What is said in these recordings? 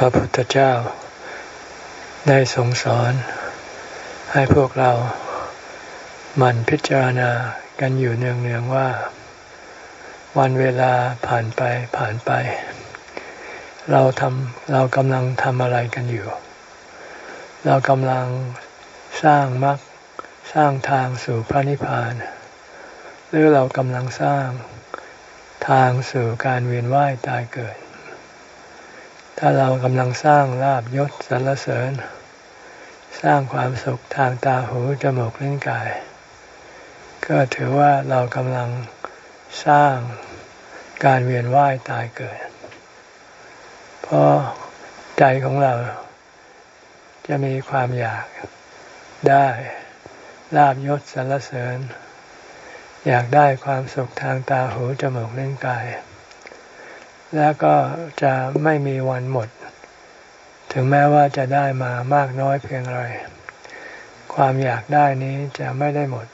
พระพุทธเจ้า ได้ทรงสอน ให้พวกเราหมั่นพิจารณากันอยู่เนืองๆว่า วันเวลาผ่านไปผ่านไป เราทำเรากำลังทำอะไรกันอยู่ เรากำลังสร้างมรรคสร้างทางสู่พระนิพพาน หรือเรากำลังสร้างทางสู่การเวียนว่ายตายเกิด ถ้าเรากำลังสร้างลาบยศสรรเสริญ สร้างความสุขทางตาหูจมูกลิ้นกาย ก็ถือว่าเรากำลังสร้างการเวียนว่ายตายเกิด เพราะใจของเราจะมีความอยากได้ลาบยศสรรเสริญ อยากได้ความสุขทางตาหูจมูกลิ้นกาย แล้วก็จะไม่มีวันหมด ถึงแม้ว่าจะได้มามากน้อยเพียงไร ความอยากได้นี้จะไม่ได้หมด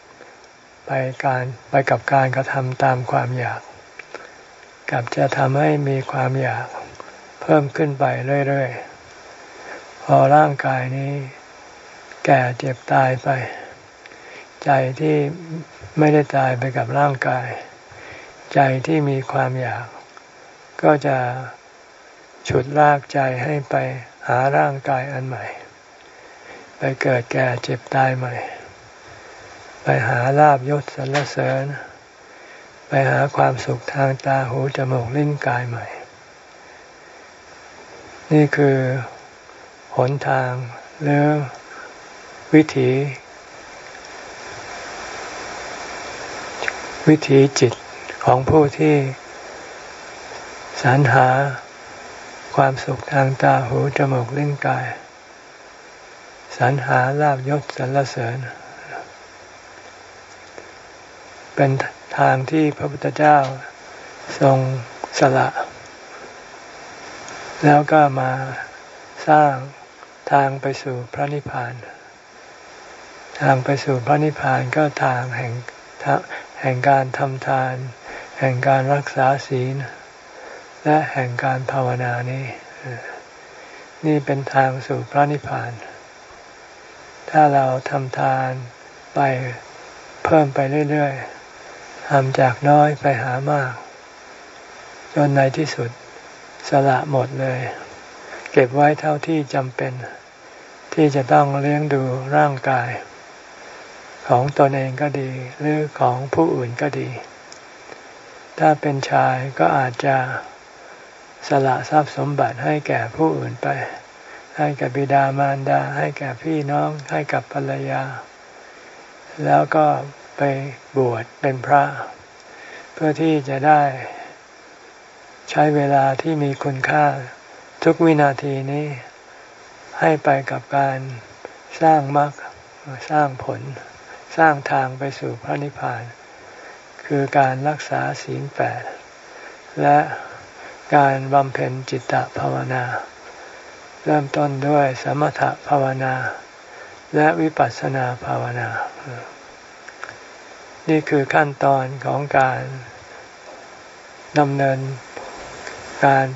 ไปการไปกับการกระทำตามความอยาก กับจะทำให้มีความอยากเพิ่มขึ้นไปเรื่อยๆ พอร่างกายนี้ แก่เจ็บตายไป ใจที่ไม่ได้ตายไปกับร่างกาย ใจที่มีความอยาก ก็จะฉุดลากใจให้ไปหาร่างกายอันใหม่ ไปเกิดแก่เจ็บตายใหม่ ไปหาลาบยศสรรเสริญ ไปหาความสุขทางตาหูจมูกลิ้นกายใหม่ นี่คือหนทางหรือวิถี วิถีจิตของผู้ที่ สรรหาความสุขทางตาหูจมูกลิ้นกาย สรรหาลาบยศสรรเสริญ เป็นทางที่พระพุทธเจ้าทรงสละ แล้วก็มาสร้างทางไปสู่พระนิพพาน ทางไปสู่พระนิพพานก็ทางแห่งแห่งการทำทาน แห่งการรักษาศีล และแห่งการภาวนานี้ นี่เป็นทางสู่พระนิพพาน ถ้าเราทำทานไปเพิ่มไปเรื่อยๆทำจากน้อยไปหามาก จนในที่สุดสละหมดเลย เก็บไว้เท่าที่จำเป็น ที่จะต้องเลี้ยงดูร่างกาย ของตนเองก็ดี หรือของผู้อื่นก็ดี ถ้าเป็นชายก็อาจจะ สละทรัพย์สมบัติให้แก่ผู้อื่นไป ให้กับบิดามารดา ให้แก่พี่น้อง ให้กับภรรยา แล้วก็ไปบวชเป็นพระ เพื่อที่จะได้ ใช้เวลาที่มีคุณค่าทุกวินาทีนี้ ให้ไปกับการสร้างมรรคสร้างผล สร้างทางไปสู่พระนิพพาน คือการรักษาศีลแปดและ การบำเพ็ญจิตตภาวนา เริ่มต้นด้วยสมถภาวนา และวิปัสสนาภาวนา นี่คือขั้นตอนของการดำเนินการ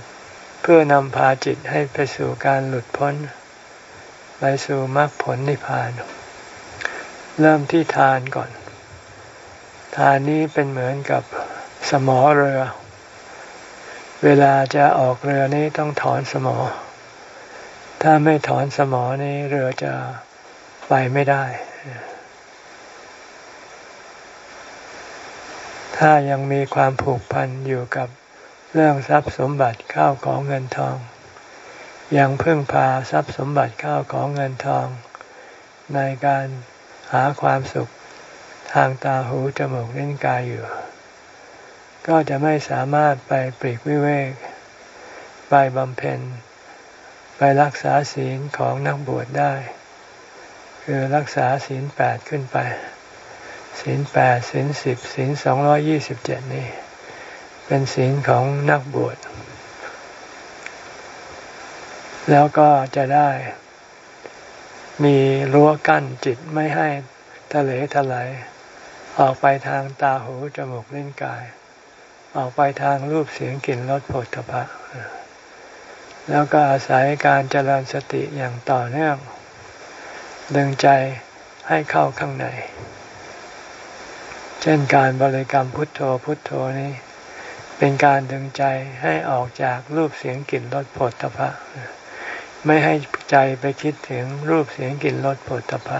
เพื่อนำพาจิตให้ไปสู่การหลุดพ้น ไปสู่มรรคผลนิพพาน เริ่มที่ทานก่อน ทานนี้เป็นเหมือนกับสมอเรือ เวลาจะออกเรือนี้ต้องถอนสมอ ถ้าไม่ถอนสมอนี้เรือจะไปไม่ได้ ถ้ายังมีความผูกพันอยู่กับเรื่องทรัพย์สมบัติข้าวของเงินทอง ยังพึ่งพาทรัพย์สมบัติข้าวของเงินทอง ในการหาความสุขทางตาหูจมูกลิ้นกายอยู่ ก็จะไม่สามารถไปปรีกวิเวก ไปบำเพ็ญ ไปรักษาศีลของนักบวชได้ คือรักษาศีลแปดขึ้นไป ศีลแปดศีลสิบศีลสองร้อยี่สิบเจ็ดนี่ เป็นศีลของนักบวช แล้วก็จะได้ มีรั้วกั้นจิตไม่ให้ทะเลทลายออกไปทางตาหูจมูกเลิ้นกาย ออกไปทางรูปเสียงกลิ่นรสผลพภะแล้วก็อาศัยการเจริญสติอย่างต่อเนื่อง ดึงใจให้เข้าข้างใน เช่นการบริกรรมพุทโธพุทโธนี้ เป็นการดึงใจให้ออกจากรูปเสียงกลิ่นรสผลตภะไม่ให้ใจไปคิดถึงรูปเสียงกลิ่นรสผลตภะ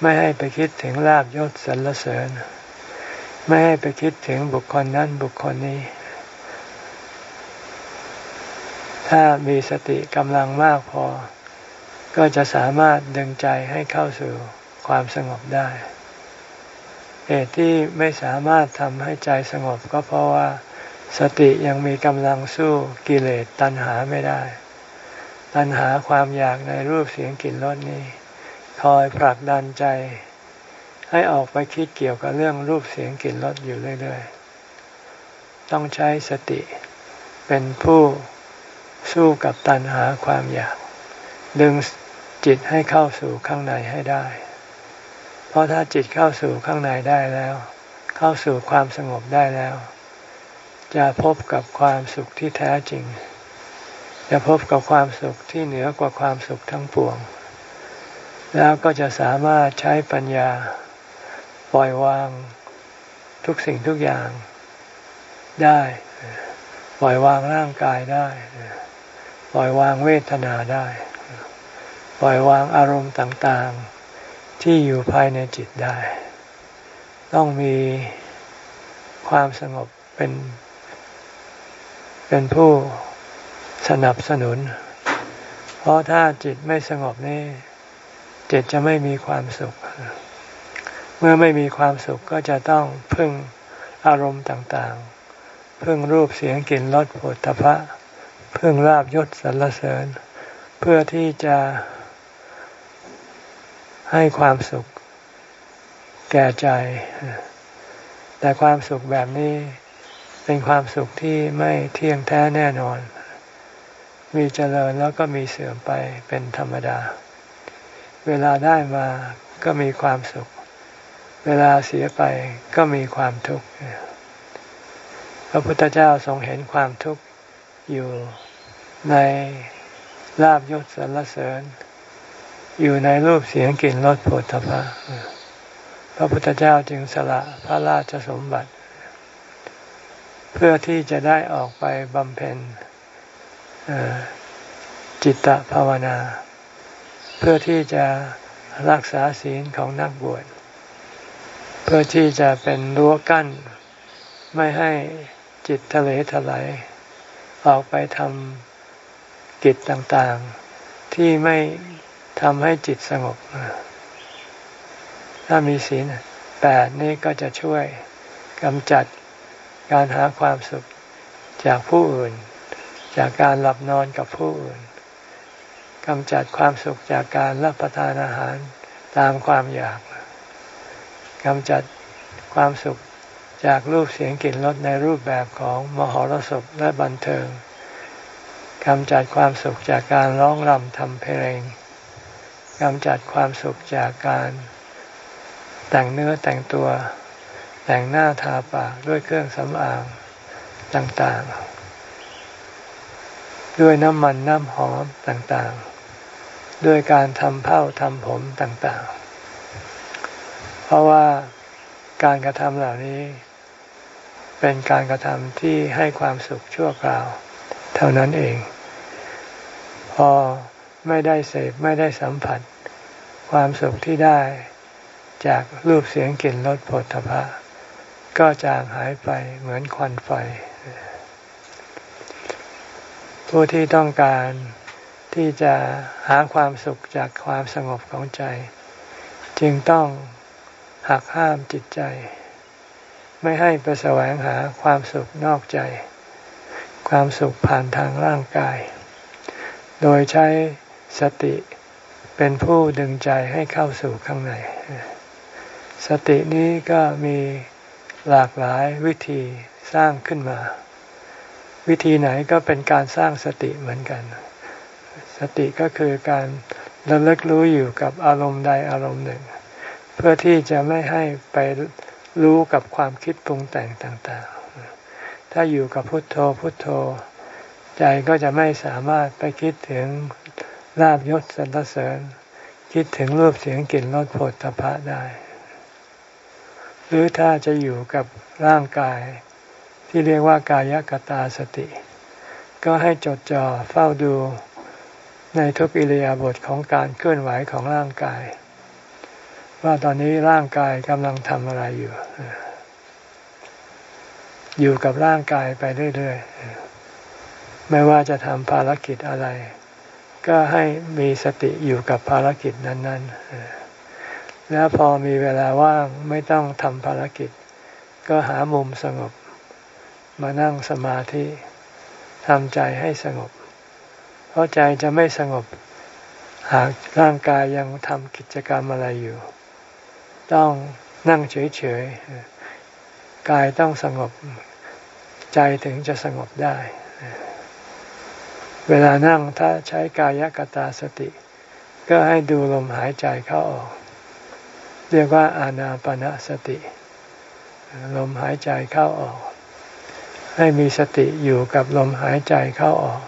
ไม่ให้ไปคิดถึงลาบยศสรรเสริญ ไม่ให้ไปคิดถึงบุคคลนั้นบุคคลนี้ ถ้ามีสติกำลังมากพอ ก็จะสามารถดึงใจให้เข้าสู่ความสงบได้ เหตุที่ไม่สามารถทำให้ใจสงบก็เพราะว่า สติยังมีกำลังสู้กิเลสตัณหาไม่ได้ ตัณหาความอยากในรูปเสียงกลิ่นรสนี้ คอยผลักดันใจ ให้ออกไปคิดเกี่ยวกับเรื่องรูปเสียงกลิ่นรสอยู่เรื่อยๆ ต้องใช้สติ เป็นผู้สู้กับตัณหาความอยาก ดึงจิตให้เข้าสู่ข้างในให้ได้ เพราะถ้าจิตเข้าสู่ข้างในได้แล้ว เข้าสู่ความสงบได้แล้ว จะพบกับความสุขที่แท้จริง จะพบกับความสุขที่เหนือกว่าความสุขทั้งปวง แล้วก็จะสามารถใช้ปัญญา ปล่อยวางทุกสิ่งทุกอย่างได้ ปล่อยวางร่างกายได้ ปล่อยวางเวทนาได้ ปล่อยวางอารมณ์ต่างๆ ที่อยู่ภายในจิตได้ ต้องมีความสงบเป็น เป็นผู้สนับสนุน เพราะถ้าจิตไม่สงบนี่จิตจะไม่มีความสุข เมื่อไม่มีความสุขก็จะต้องพึ่งอารมณ์ต่างๆ พึ่งรูปเสียงกลิ่นรสผลตภะพึ่งลาบยศสรรเสริญ เพื่อที่จะให้ความสุขแก่ใจ แต่ความสุขแบบนี้เป็นความสุขที่ไม่เที่ยงแท้แน่นอน มีเจริญแล้วก็มีเสื่อมไปเป็นธรรมดา เวลาได้มาก็มีความสุข เวลาเสียไปก็มีความทุกข์ พระพุทธเจ้าทรงเห็นความทุกข์อยู่ในลาบยศสรรเสริญ อยู่ในรูปเสียงกลิ่นรสผลทพะพระพุทธเจ้าจึงสละพระราชสมบัติ เพื่อที่จะได้ออกไปบำเพ็ญจิตตภาวนา เพื่อที่จะรักษาศีลของนักบวช พื่อที่จะเป็นรั้วกั้น ไม่ให้จิตทะเลทลายออกไปทำกิจต่างๆ ที่ไม่ทำให้จิตสงบ ถ้ามีศีลแปดนี่ก็จะช่วยกำจัดการหาความสุขจากผู้อื่น จากการหลับนอนกับผู้อื่นกำจัดความสุขจากการรับประทานอาหารตามความอยาก กำจัดความสุขจากรูปเสียงกลิ่นรสในรูปแบบของมหรสพและบันเทิงกำจัดความสุขจากการร้องรำทำเพลงกำจัดความสุขจากการแต่งเนื้อแต่งตัว แต่งหน้าทาปากด้วยเครื่องสำอางต่างๆ ด้วยน้ำมันน้ำหอมต่างๆ ด้วยการทำเผ้าทำผมต่างๆ เพราะว่าการกระทำเหล่านี้ เป็นการกระทำที่ให้ความสุขชั่วคราว เท่านั้นเอง พอไม่ได้เสพไม่ได้สัมผัส ความสุขที่ได้จากรูปเสียงกลิ่นรสผลทพะก็จางหายไปเหมือนควันไฟ ผู้ที่ต้องการที่จะหาความสุขจากความสงบของใจ จึงต้อง หักห้ามจิตใจ ไม่ให้ไปแสวงหาความสุขนอกใจ ความสุขผ่านทางร่างกาย โดยใช้สติเป็นผู้ดึงใจให้เข้าสู่ข้างใน สตินี้ก็มีหลากหลายวิธีสร้างขึ้นมา วิธีไหนก็เป็นการสร้างสติเหมือนกัน สติก็คือการระลึกรู้อยู่กับอารมณ์ใดอารมณ์หนึ่ง พื่อที่จะไม่ให้ไปรู้กับความคิดปรุงแต่งต่างๆ ถ้าอยู่กับพุทโธพุทโธ ใจก็จะไม่สามารถไปคิดถึงลาบยศสรรเสริญ คิดถึงรูปเสียงกลิ่นรสผลตภะได้ หรือถ้าจะอยู่กับร่างกาย ที่เรียกว่ากายกตาสติ ก็ให้จดจ่อเฝ้าดูในทุกอิริยาบถของการเคลื่อนไหวของร่างกาย ว่าตอนนี้ร่างกายกำลังทำอะไรอยู่ อยู่กับร่างกายไปเรื่อยๆ ไม่ว่าจะทำภารกิจอะไร ก็ให้มีสติอยู่กับภารกิจนั้นๆ แล้วพอมีเวลาว่างไม่ต้องทำภารกิจ ก็หามุมสงบ มานั่งสมาธิทำใจให้สงบ เพราะใจจะไม่สงบหากร่างกายยังทำกิจกรรมอะไรอยู่ ต้องนั่งเฉยๆ กายต้องสงบ ใจถึงจะสงบได้ เวลานั่งถ้าใช้กายกตาสติ ก็ให้ดูลมหายใจเข้าออก เรียกว่าอานาปนาสติ ลมหายใจเข้าออก ให้มีสติอยู่กับลมหายใจเข้าออก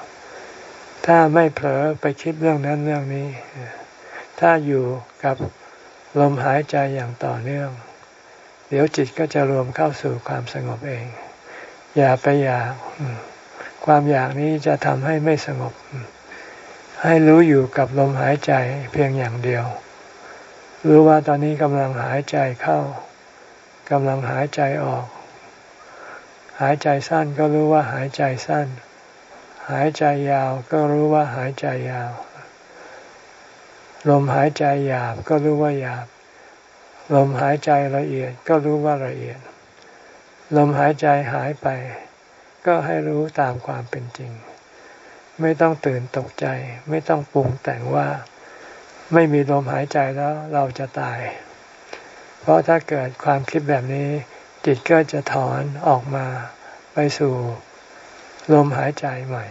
ถ้าไม่เผลอไปคิดเรื่องนั้นเรื่องนี้ ถ้าอยู่กับ ลมหายใจอย่างต่อเนื่อง เดี๋ยวจิตก็จะรวมเข้าสู่ความสงบเอง อย่าไปอยาก ความอยากนี้จะทำให้ไม่สงบ ให้รู้อยู่กับลมหายใจเพียงอย่างเดียว รู้ว่าตอนนี้กำลังหายใจเข้ากำลังหายใจออก หายใจสั้นก็รู้ว่าหายใจสั้น หายใจยาวก็รู้ว่าหายใจยาว ลมหายใจหยาบก็รู้ว่าหยาบ ลมหายใจละเอียดก็รู้ว่าละเอียด ลมหายใจหายไป ก็ให้รู้ตามความเป็นจริง ไม่ต้องตื่นตกใจ ไม่ต้องปรุงแต่งว่า ไม่มีลมหายใจแล้วเราจะตาย เพราะถ้าเกิดความคิดแบบนี้ จิตก็จะถอนออกมาไปสู่ ลมหายใจใหม่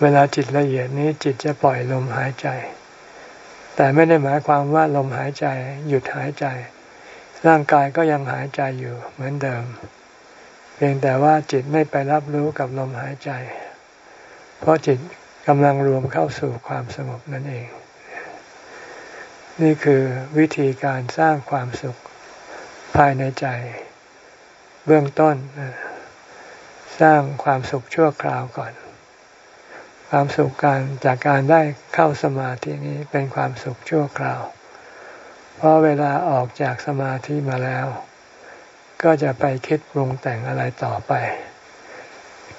เวลาจิตละเอียดนี้จิตจะปล่อยลมหายใจ แต่ไม่ได้หมายความว่าลมหายใจหยุดหายใจ ร่างกายก็ยังหายใจอยู่เหมือนเดิม เพียงแต่ว่าจิตไม่ไปรับรู้กับลมหายใจ เพราะจิตกำลังรวมเข้าสู่ความสงบนั่นเอง นี่คือวิธีการสร้างความสุขภายในใจ เบื้องต้น สร้างความสุขชั่วคราวก่อน ความสุขการจากการได้เข้าสมาธินี้เป็นความสุขชั่วคราว เพราะเวลาออกจากสมาธิมาแล้ว ก็จะไปคิดปรุงแต่งอะไรต่อไป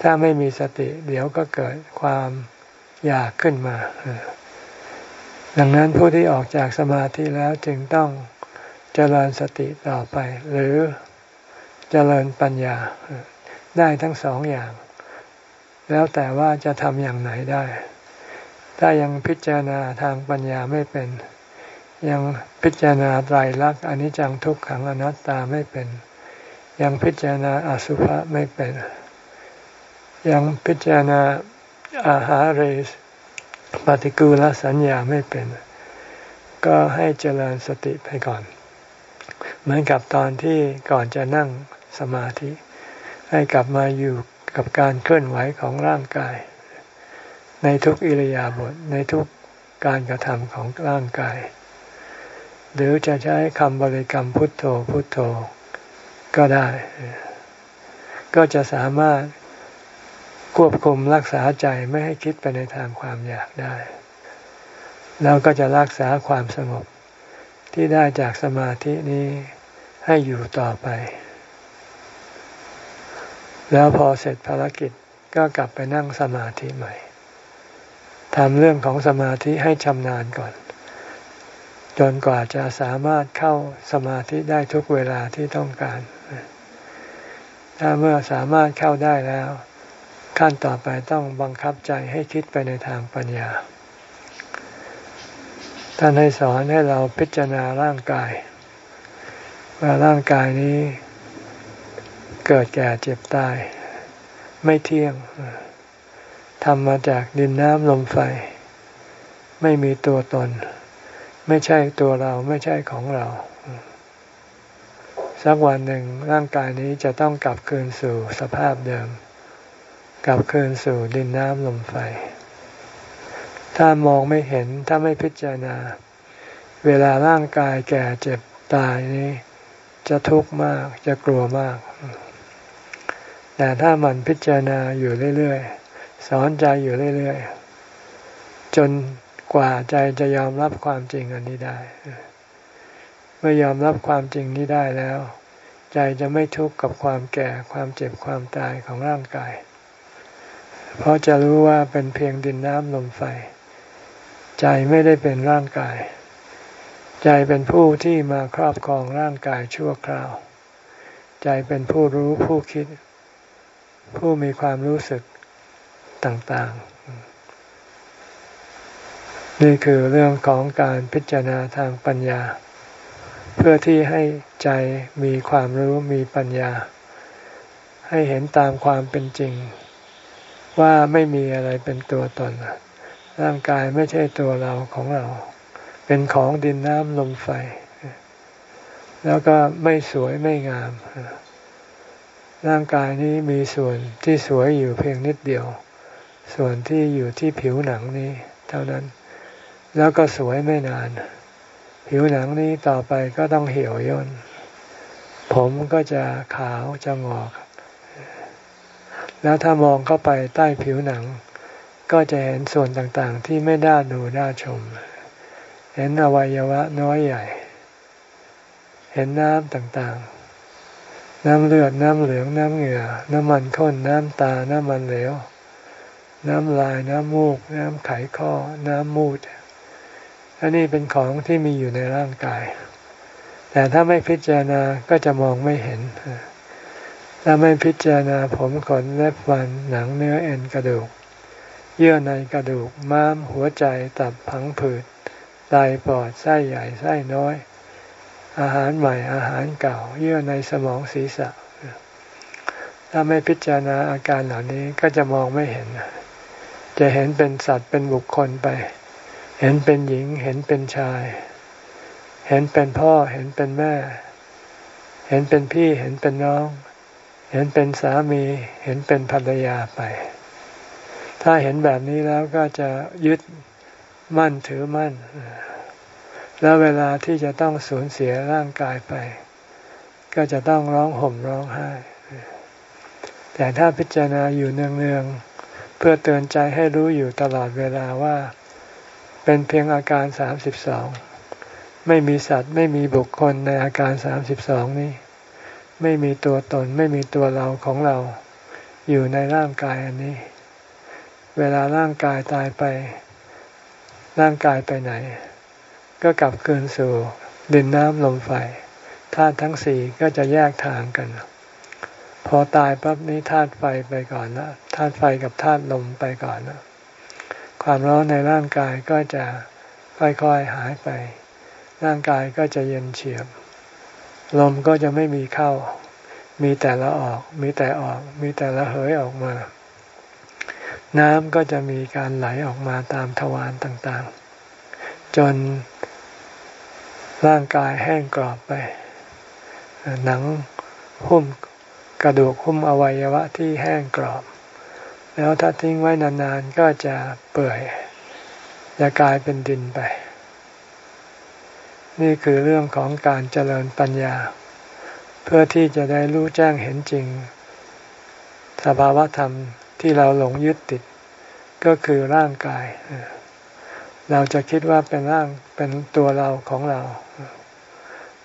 ถ้าไม่มีสติ เดี๋ยวก็เกิดความอยากขึ้นมา ดังนั้นผู้ที่ออกจากสมาธิแล้วจึงต้องเจริญสติต่อไป หรือเจริญปัญญาได้ทั้งสองอย่าง แล้วแต่ว่าจะทำอย่างไหนได้ ถ้ายังพิจารณาทางปัญญาไม่เป็น ยังพิจารณาไตรลักษณ์อนิจจังทุกขังอนัตตาไม่เป็น ยังพิจารณาอสุภะไม่เป็น ยังพิจารณาอาหารเรสปฏิกูลสัญญาไม่เป็น ก็ให้เจริญสติไปก่อน เหมือนกับตอนที่ก่อนจะนั่งสมาธิ ให้กลับมาอยู่ กับการเคลื่อนไหวของร่างกาย ในทุกอิริยาบถในทุกการกระทำของร่างกาย หรือจะใช้คำบริกรรมพุทโธพุทโธ ก็ได้ ก็จะสามารถควบคุมรักษาใจไม่ให้คิดไปในทางความอยากได้ แล้วก็จะรักษาความสงบที่ได้จากสมาธินี้ให้อยู่ต่อไป แล้วพอเสร็จภารกิจก็กลับไปนั่งสมาธิใหม่ทำเรื่องของสมาธิให้ชำนาญก่อน จนกว่าจะสามารถเข้าสมาธิได้ทุกเวลาที่ต้องการ ถ้าเมื่อสามารถเข้าได้แล้ว ขั้นต่อไปต้องบังคับใจให้คิดไปในทางปัญญา ท่านให้สอนให้เราพิจารณาร่างกาย ว่าร่างกายนี้ เกิดแก่เจ็บตาย ไม่เที่ยงทำมาจากดินน้ำลมไฟ ไม่มีตัวตน ไม่ใช่ตัวเราไม่ใช่ของเรา สักวันหนึ่งร่างกายนี้จะต้องกลับคืนสู่สภาพเดิม กลับคืนสู่ดินน้ำลมไฟ ถ้ามองไม่เห็นถ้าไม่พิจารณา เวลาร่างกายแก่เจ็บตายนี้ จะทุกข์มากจะกลัวมาก แต่ถ้ามันพิจารณาอยู่เรื่อยๆ สอนใจอยู่เรื่อยๆ จนกว่าใจจะยอมรับความจริงอันนี้ได้ เมื่อยอมรับความจริงนี้ได้แล้ว ใจจะไม่ทุกข์กับความแก่ความเจ็บความตายของร่างกาย เพราะจะรู้ว่าเป็นเพียงดินน้ำลมไฟ ใจไม่ได้เป็นร่างกาย ใจเป็นผู้ที่มาครอบครองร่างกายชั่วคราว ใจเป็นผู้รู้ผู้คิด ผู้มีความรู้สึกต่างๆ นี่คือเรื่องของการพิจารณาทางปัญญา เพื่อที่ให้ใจมีความรู้มีปัญญา ให้เห็นตามความเป็นจริง ว่าไม่มีอะไรเป็นตัวตน ร่างกายไม่ใช่ตัวเราของเรา เป็นของดินน้ำลมไฟ แล้วก็ไม่สวยไม่งาม ร่างกายนี้มีส่วนที่สวยอยู่เพียงนิดเดียว ส่วนที่อยู่ที่ผิวหนังนี้ เท่านั้น แล้วก็สวยไม่นาน ผิวหนังนี้ต่อไปก็ต้องเหี่ยวย่น ผมก็จะขาวจะงอก แล้วถ้ามองเข้าไปใต้ผิวหนัง ก็จะเห็นส่วนต่างๆ ที่ไม่น่าดูน่าชม เห็นอวัยวะน้อยใหญ่ เห็นน้ำต่างๆ น้ำเลือด น้ำเหลือง น้ำเหงื่อ น้ำมันข้น น้ำตา น้ำมันเหลว น้ำลาย น้ำมูก น้ำไขข้อ น้ำมูด อันนี้เป็นของที่มีอยู่ในร่างกาย แต่ถ้าไม่พิจารณาก็จะมองไม่เห็น ถ้าไม่พิจารณาผมขนเล็บฟันหนังเนื้อเอ็นกระดูก เยื่อในกระดูก ม้าม หัวใจ ตับ ผังผืด ไต ปอด ไส้ใหญ่ ไส้น้อย อาหารใหม่อาหารเก่า เยื่อในสมองศีรษะ ถ้าไม่พิจารณาอาการเหล่านี้ก็จะมองไม่เห็น จะเห็นเป็นสัตว์เป็นบุคคลไป เห็นเป็นหญิง เห็นเป็นชาย เห็นเป็นพ่อ เห็นเป็นแม่ เห็นเป็นพี่ เห็นเป็นน้อง เห็นเป็นสามี เห็นเป็นภรรยาไป ถ้าเห็นแบบนี้แล้วก็จะยึดมั่นถือมั่น แล้วเวลาที่จะต้องสูญเสียร่างกายไป ก็จะต้องร้องห่มร้องไห้ แต่ถ้าพิจารณาอยู่เนืองๆ เพื่อเตือนใจให้รู้อยู่ตลอดเวลาว่า เป็นเพียงอาการสามสิบสองไม่มีสัตว์ไม่มีบุคคลในอาการสามสิบสองนี้ ไม่มีตัวตนไม่มีตัวเราของเรา อยู่ในร่างกายอันนี้ เวลาร่างกายตายไป ร่างกายไปไหน ก็กลับคืนสู่ดินน้ำลมไฟธาตุทั้งสี่ก็จะแยกทางกัน พอตายปั๊บนี้ธาตุไฟไปก่อนนะธาตุไฟกับธาตุลมไปก่อนนะความร้อนในร่างกายก็จะค่อยๆหายไป ร่างกายก็จะเย็นเฉียบ ลมก็จะไม่มีเข้า มีแต่ละออก มีแต่ออก มีแต่ละเหยออกมา น้ำก็จะมีการไหลออกมาตามทวารต่างๆ จน ร่างกายแห้งกรอบไป หนังหุ้มกระดูกหุ้มอวัยวะที่แห้งกรอบ แล้วถ้าทิ้งไว้นานๆก็จะเปื่อยจะกลายเป็นดินไป นี่คือเรื่องของการเจริญปัญญา เพื่อที่จะได้รู้แจ้งเห็นจริง สภาวะธรรมที่เราหลงยึดติด ก็คือร่างกายเเราจะคิดว่าเป็นร่างเป็นตัวเราของเรา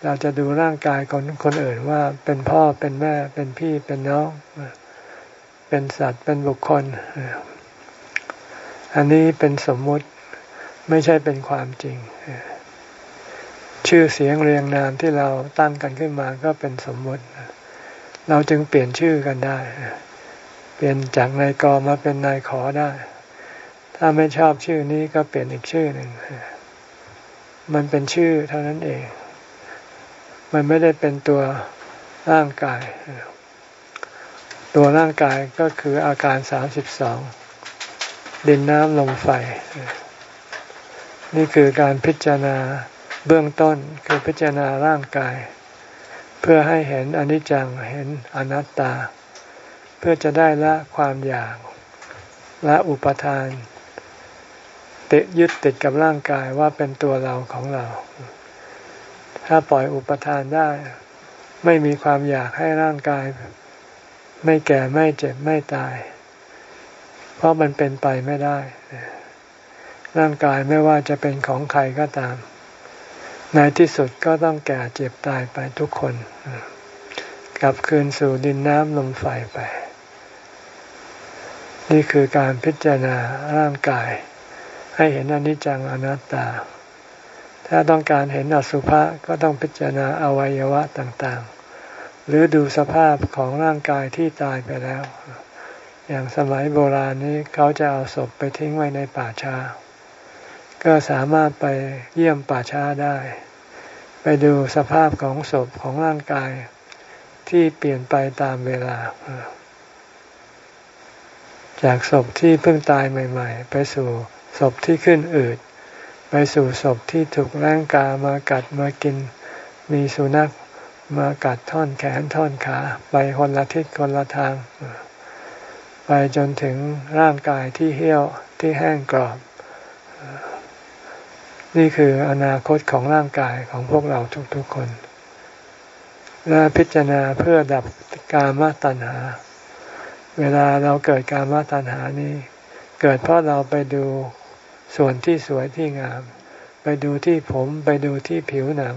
เราจะดูร่างกายของคนอื่นว่าเป็นพ่อเป็นแม่เป็นพี่เป็นน้อง เป็นสัตว์เป็นบุคคล อันนี้เป็นสมมุติไม่ใช่เป็นความจริง ชื่อเสียงเรียงนามที่เราตั้งกันขึ้นมาก็เป็นสมมุติ เราจึงเปลี่ยนชื่อกันได้ เปลี่ยนจากนายกมาเป็นนายขอได้ ถ้าไม่ชอบชื่อนี้ก็เปลี่ยนอีกชื่อหนึ่ง มันเป็นชื่อเท่านั้นเอง มันไม่ได้เป็นตัวร่างกาย ตัวร่างกายก็คืออาการสามสิบสองดินน้ำลมไฟ นี่คือการพิจารณาเบื้องต้นคือพิจารณาร่างกาย เพื่อให้เห็นอนิจจังเห็นอนัตตา เพื่อจะได้ละความอยากและอุปทาน ติดยึดติดกับร่างกายว่าเป็นตัวเราของเรา ถ้าปล่อยอุปทานได้ ไม่มีความอยากให้ร่างกาย ไม่แก่ไม่เจ็บไม่ตาย เพราะมันเป็นไปไม่ได้ ร่างกายไม่ว่าจะเป็นของใครก็ตาม ในที่สุดก็ต้องแก่เจ็บตายไปทุกคน กลับคืนสู่ดินน้ำลมไฟไป นี่คือการพิจารณาร่างกาย ให้เห็นอนิจจังอนัตตา ถ้าต้องการเห็นอสุภะก็ต้องพิจารณาอวัยวะต่างๆ หรือดูสภาพของร่างกายที่ตายไปแล้ว อย่างสมัยโบราณนี้เขาจะเอาศพไปทิ้งไว้ในป่าช้า ก็สามารถไปเยี่ยมป่าช้าได้ ไปดูสภาพของศพของร่างกายที่เปลี่ยนไปตามเวลา จากศพที่เพิ่งตายใหม่ ๆ ไปสู่ ศพที่ขึ้นอืดไปสู่ศพที่ถูกแรงกามากัดมากิน มีสุนัขมากัดท่อนแขนท่อนขา ไปคนละทิศคนละทาง ไปจนถึงร่างกายที่เหี้ยวที่แห้งกรอบ นี่คืออนาคตของร่างกายของพวกเราทุกๆคน และพิจารณาเพื่อดับกามตัณหา เวลาเราเกิดกามตัณหานี้ เกิดเพราะเราไปดู ส่วนที่สวยที่งาม ไปดูที่ผมไปดูที่ผิวหนัง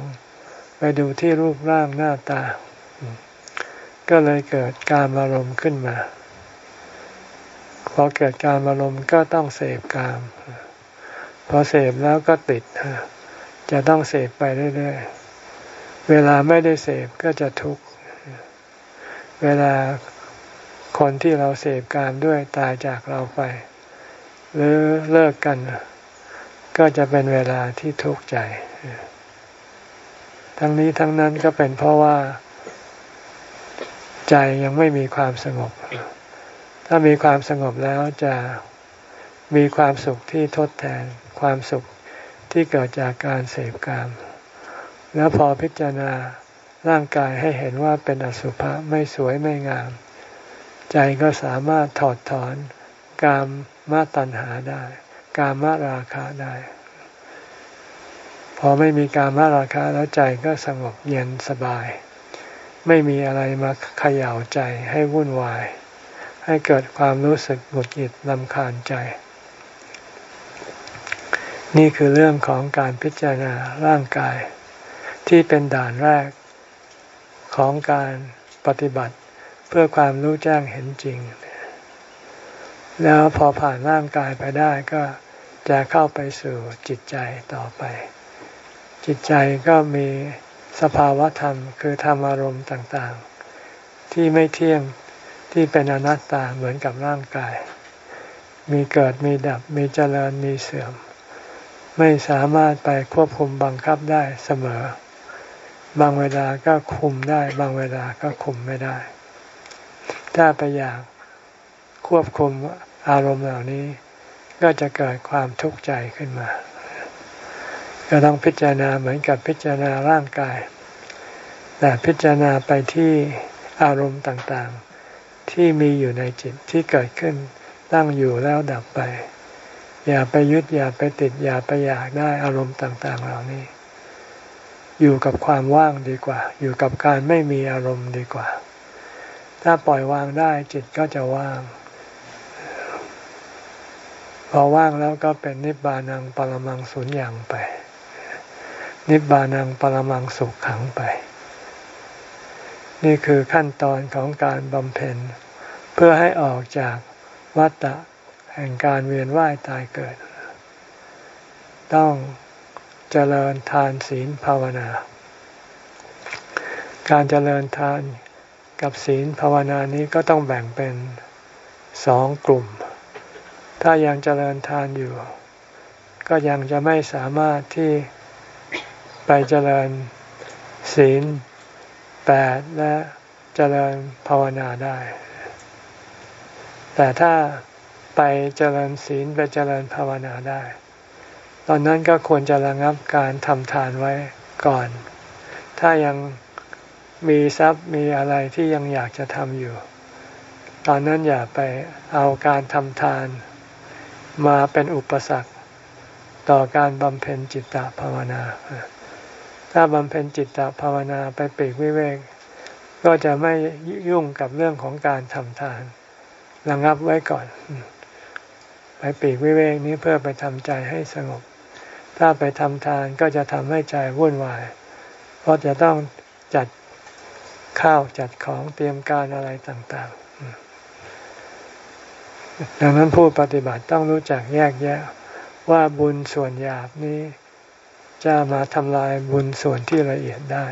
ไปดูที่รูปร่างหน้าตา ก็เลยเกิดการอารมณ์ขึ้นมาพอเกิดการอารมณ์ก็ต้องเสพกาม พอเสพแล้วก็ติด จะต้องเสพไปเรื่อยๆ เวลาไม่ได้เสพก็จะทุกข์ เวลาคนที่เราเสพกามด้วยตายจากเราไป หรือเลิกกัน ก็จะเป็นเวลาที่ทุกข์ใจ ทั้งนี้ทั้งนั้นก็เป็นเพราะว่า ใจยังไม่มีความสงบ ถ้ามีความสงบแล้วจะมีความสุขที่ทดแทนความสุขที่เกิดจากการเสพกาม แล้วพอพิจารณาร่างกายให้เห็นว่าเป็นอสุภะไม่สวยไม่งาม ใจก็สามารถถอดถอนกาม มาตัณหาได้ กามาราคะได้ พอไม่มีกามาราคะแล้วใจก็สงบเย็นสบาย ไม่มีอะไรมาเขย่าใจให้วุ่นวาย ให้เกิดความรู้สึกหงุดหงิดลำคาญใจ นี่คือเรื่องของการพิจารณาร่างกาย ที่เป็นด่านแรกของการปฏิบัติเพื่อความรู้แจ้งเห็นจริง แล้วพอผ่านร่างกายไปได้ก็จะเข้าไปสู่จิตใจต่อไป จิตใจก็มีสภาวะธรรม คือธรรมอารมณ์ต่างๆ ที่ไม่เที่ยงที่เป็นอนัตตาเหมือนกับร่างกาย มีเกิดมีดับมีเจริญมีเสื่อม ไม่สามารถไปควบคุมบังคับได้เสมอ บางเวลาก็คุมได้ บางเวลาก็คุมไม่ได้ ถ้าไปอยาก ควบคุมอารมณ์เหล่านี้ ก็จะเกิดความทุกข์ใจขึ้นมา ก็ต้องพิจารณาเหมือนกับพิจารณาร่างกาย แต่พิจารณาไปที่อารมณ์ต่างๆ ที่มีอยู่ในจิตที่เกิดขึ้นตั้งอยู่แล้วดับไป อย่าไปยึดอย่าไปติดอย่าไปอยากได้อารมณ์ต่าง ๆ เหล่านี้ อยู่กับความว่างดีกว่า อยู่กับการไม่มีอารมณ์ดีกว่า ถ้าปล่อยวางได้จิตก็จะว่าง พอว่างแล้วก็เป็นนิบานังปรมังสุญญ์ไป นิบานังปรมังสุขขังไป นี่คือขั้นตอนของการบำเพ็ญ เพื่อให้ออกจากวัฏฏะแห่งการเวียนว่ายตายเกิด ต้องเจริญทานศีลภาวนา การเจริญทานกับศีลภาวนานี้ก็ต้องแบ่งเป็นสองกลุ่ม ถ้ายังเจริญทานอยู่ ก็ยังจะไม่สามารถที่ไปเจริญศีลแปดและเจริญภาวนาได้ แต่ถ้าไปเจริญศีลไปเจริญภาวนาได้ ตอนนั้นก็ควรจะระงับการทำทานไว้ก่อน ถ้ายังมีทรัพย์มีอะไรที่ยังอยากจะทำอยู่ ตอนนั้นอย่าไปเอาการทำทาน มาเป็นอุปสรรคต่อการบำเพ็ญจิตตภาวนา ถ้าบำเพ็ญจิตตภาวนาไปปีกวิเวก ก็จะไม่ยุ่งกับเรื่องของการทำทานระงับไว้ก่อน ไปปีกวิเวกนี้เพื่อไปทำใจให้สงบ ถ้าไปทำทานก็จะทำให้ใจวุ่นวาย เพราะจะต้องจัดข้าวจัดของเตรียมการอะไรต่างๆ ดังนั้นผู้ปฏิบัติต้องรู้จักแยกแยะว่าบุญส่วนหยาบนี้ จะมาทำลายบุญส่วนที่ละเอียดได้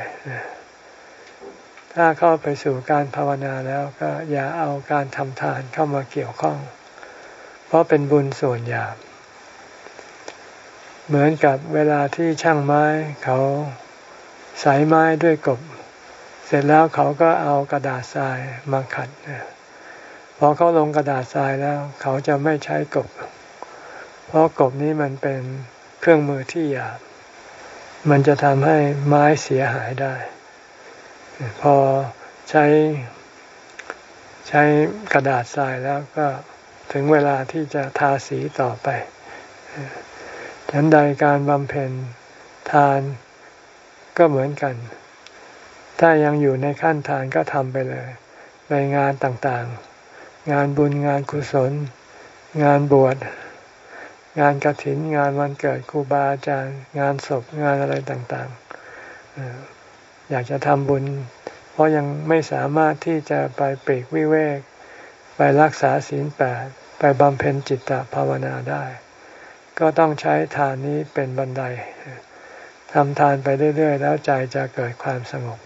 ถ้าเข้าไปสู่การภาวนาแล้วก็อย่าเอาการทำทานเข้ามาเกี่ยวข้อง เพราะเป็นบุญส่วนหยาบ เหมือนกับเวลาที่ช่างไม้เขาใส่ไม้ด้วยกบ เสร็จแล้วเขาก็เอากระดาษทรายมาขัด พอเขาลงกระดาษทรายแล้ว เขาจะไม่ใช้กบ เพราะกบนี้มันเป็นเครื่องมือที่หยาบ มันจะทำให้ไม้เสียหายได้ พอใช้ใช้กระดาษทรายแล้วก็ถึงเวลาที่จะทาสีต่อไปฉันใดการบำเพ็ญทานก็เหมือนกัน ถ้ายังอยู่ในขั้นทานก็ทำไปเลยไปงานต่างๆ งานบุญงานกุศล งานบวชงานกระถินงานวันเกิดครูบาอาจารย์งานศพงานอะไรต่างๆ อยากจะทำบุญ เพราะยังไม่สามารถที่จะไปปีกวิเวก ไปรักษาศีลแปดไปบำเพ็ญจิตตภาวนาได้ ก็ต้องใช้ทานนี้เป็นบันไดทำทานไปเรื่อย ๆ แล้วใจจะเกิดความสงบ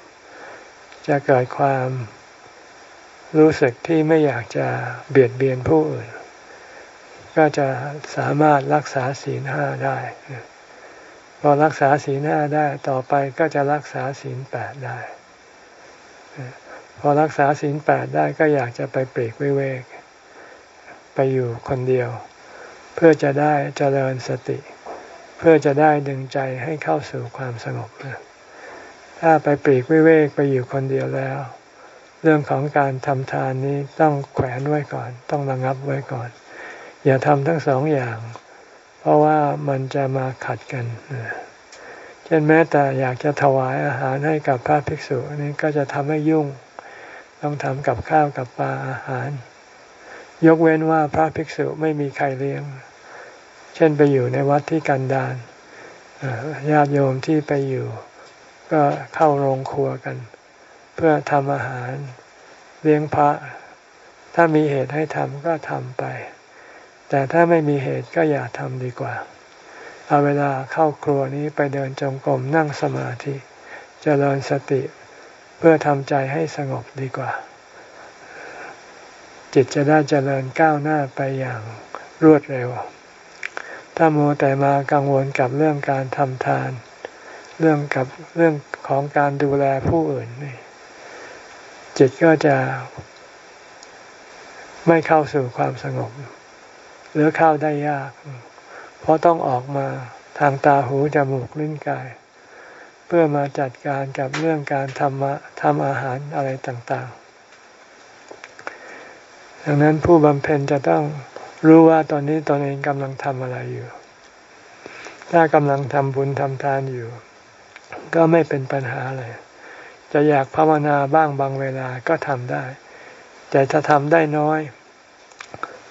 จะเกิดความ รู้สึกที่ไม่อยากจะเบียดเบียนผู้อื่น ก็จะสามารถรักษาศีลห้าได้ พอรักษาศีลห้าได้ต่อไปก็จะรักษาศีลแปดได้ พอรักษาศีลแปดได้ก็อยากจะไปเปรกวิเวก ไปอยู่คนเดียว เพื่อจะได้เจริญสติ เพื่อจะได้ดึงใจให้เข้าสู่ความสงบ ถ้าไปปรีกวิเวกไปอยู่คนเดียวแล้ว เรื่องของการทำทานนี้ต้องแขวนไว้ก่อน ต้องระงับไว้ก่อน อย่าทำทั้งสองอย่าง เพราะว่ามันจะมาขัดกันเช่นแม้แต่อยากจะถวายอาหารให้กับพระภิกษุนี่ก็จะทำให้ยุ่ง ต้องทำกับข้าวกับปลาอาหาร ยกเว้นว่าพระภิกษุไม่มีใครเลี้ยง เช่นไปอยู่ในวัดที่กันดารญาติโยมที่ไปอยู่ ก็เข้าโรงครัวกัน เพื่อทำอาหารเลี้ยงพระ ถ้ามีเหตุให้ทำก็ทำไป แต่ถ้าไม่มีเหตุก็อย่าทำดีกว่า เอาเวลาเข้าครัวนี้ไปเดินจงกรมนั่งสมาธิจเจริญสติเพื่อทำใจให้สงบดีกว่า จิตจะได้เจริญก้าวหน้าไปอย่างรวดเร็ว ถ้ามัวแต่มากังวลกับเรื่องการทำทาน เรื่องกับเรื่องของการดูแลผู้อื่นนี่ จิตก็จะไม่เข้าสู่ความสงบ หรือเข้าได้ยาก เพราะต้องออกมาทางตาหูจมูกลิ้นกาย เพื่อมาจัดการกับเรื่องการทำทำอาหารอะไรต่างๆ ดังนั้นผู้บำเพ็ญจะต้องรู้ว่าตอนนี้ตนเองกำลังทำอะไรอยู่ ถ้ากำลังทำบุญทำทานอยู่ ก็ไม่เป็นปัญหาอะไร จะอยากภาวนาบ้างบางเวลาก็ทำได้ แต่ถ้าทำได้น้อย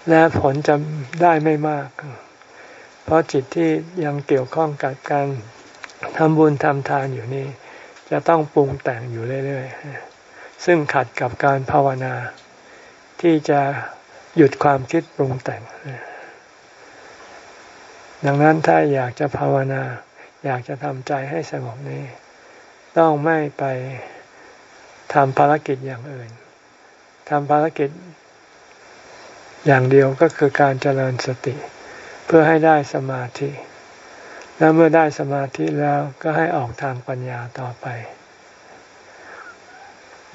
และผลจะได้ไม่มาก เพราะจิตที่ยังเกี่ยวข้องกับการทำบุญทำทานอยู่นี่ จะต้องปรุงแต่งอยู่เรื่อยๆ ซึ่งขัดกับการภาวนา ที่จะหยุดความคิดปรุงแต่ง ดังนั้นถ้าอยากจะภาวนา อยากจะทำใจให้สงบนี้ ต้องไม่ไปทำภารกิจอย่างอื่นทำภารกิจอย่างเดียวก็คือการเจริญสติ เพื่อให้ได้สมาธิ แล้วเมื่อได้สมาธิแล้วก็ให้ออกทางปัญญาต่อไป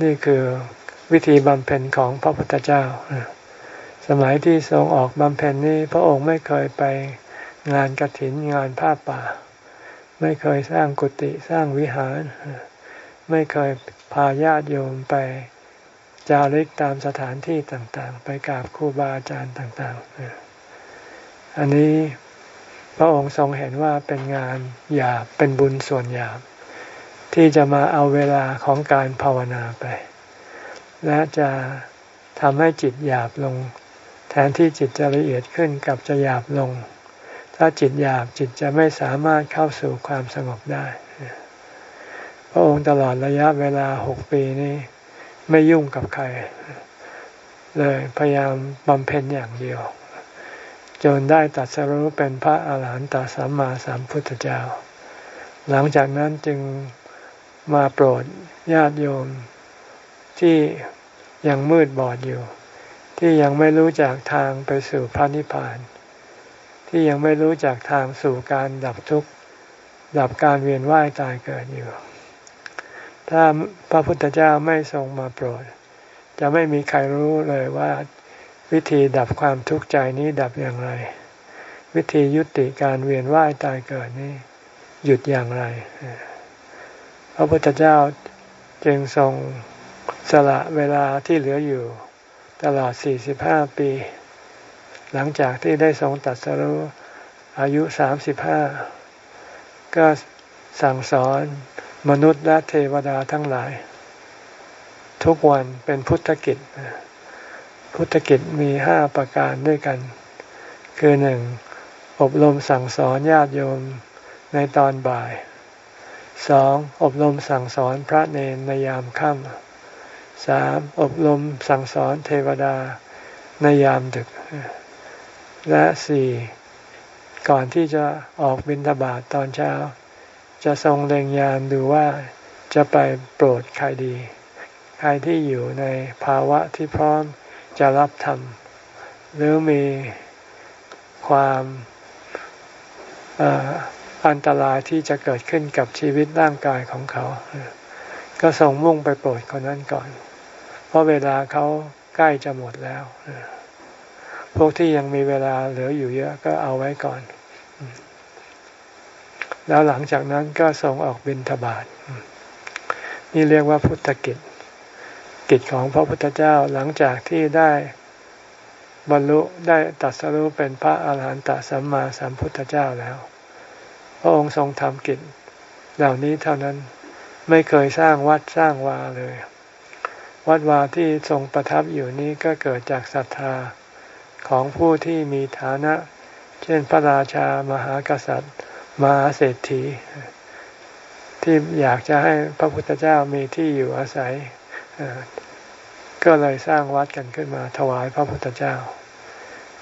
นี่คือวิธีบำเพ็ญของพระพุทธเจ้า สมัยที่ทรงออกบำเพ็ญนี้พระองค์ไม่เคยไปงานกรถินงานผ้าป่า ไม่เคยสร้างกุฏิสร้างวิหาร ไม่เคยพาญาติโยมไปจาริกตามสถานที่ต่างๆ ไปกราบครูบาอาจารย์ต่างๆ อันนี้พระองค์ทรงเห็นว่าเป็นงานหยาบเป็นบุญส่วนหยาบ ที่จะมาเอาเวลาของการภาวนาไป และจะทำให้จิตหยาบลง แทนที่จิตจะละเอียดขึ้นกับจะหยาบลง ถ้าจิตหยาบจิตจะไม่สามารถเข้าสู่ความสงบได้ พระองค์ตลอดระยะเวลาหกปีนี้ ไม่ยุ่งกับใคร เลยพยายามบำเพ็ญอย่างเดียว จนได้ตัดสรู้เป็นพระอาหารหันตสัมมาสัมพุทธเจ้า หลังจากนั้นจึงมาโปรดญาติโยมที่ยังมืดบอดอยู่ ที่ยังไม่รู้จักทางไปสู่พระนิพพาน ที่ยังไม่รู้จักทางสู่การดับทุกข์ดับการเวียนว่ายตายเกิดอยู่ ถ้าพระพุทธเจ้าไม่ทรงมาโปรด จะไม่มีใครรู้เลยว่าวิธีดับความทุกข์ใจนี้ดับอย่างไร วิธียุติการเวียนว่ายตายเกิดนี้ หยุดอย่างไร พระพุทธเจ้าจึงทรงสละเวลาที่เหลืออยู่ ตลอด 45 ปี หลังจากที่ได้ทรงตัดสรุอายุ35ก็สั่งสอนมนุษย์และเทวดาทั้งหลาย ทุกวันเป็นพุทธกิจ พุทธกิจมีห้าประการด้วยกัน คือหนึ่งอบรมสั่งสอนญาติโยมในตอนบ่ายสองอบรมสั่งสอนพระเนรในยามค่ำสามอบรมสั่งสอนเทวดาในยามดึก และสี่ก่อนที่จะออกบิณฑบาตตอนเช้า จะทรงเล็งยานดูว่าจะไปโปรดใครดี ใครที่อยู่ในภาวะที่พร้อมจะรับธรรม หรือมีความอันตรายที่จะเกิดขึ้นกับชีวิตร่างกายของเขา ก็ส่งมุ่งไปโปรดคนนั้นก่อน เพราะเวลาเขาใกล้จะหมดแล้ว พวกที่ยังมีเวลาเหลืออยู่เยอะก็เอาไว้ก่อน แล้วหลังจากนั้นก็ส่งออกบิณฑบาตนี่เรียกว่าพุทธกิจ กิจของพระพุทธเจ้าหลังจากที่ได้บรรลุได้ตัดสรุเป็นพระอาหารหันตสัมมาสัมพุทธเจ้าแล้ว พระองค์ทรงทำกิจ เหล่านี้เท่านั้นไม่เคยสร้างวัดสร้างวาเลย วัดวาที่ทรงประทับอยู่นี้ก็เกิดจากศรัทธา ของผู้ที่มีฐานะ เช่นพระราชามหากษัตริย์มหาเศรษฐี ที่อยากจะให้พระพุทธเจ้ามีที่อยู่อาศัย ก็เลยสร้างวัดกันขึ้นมาถวายพระพุทธเจ้า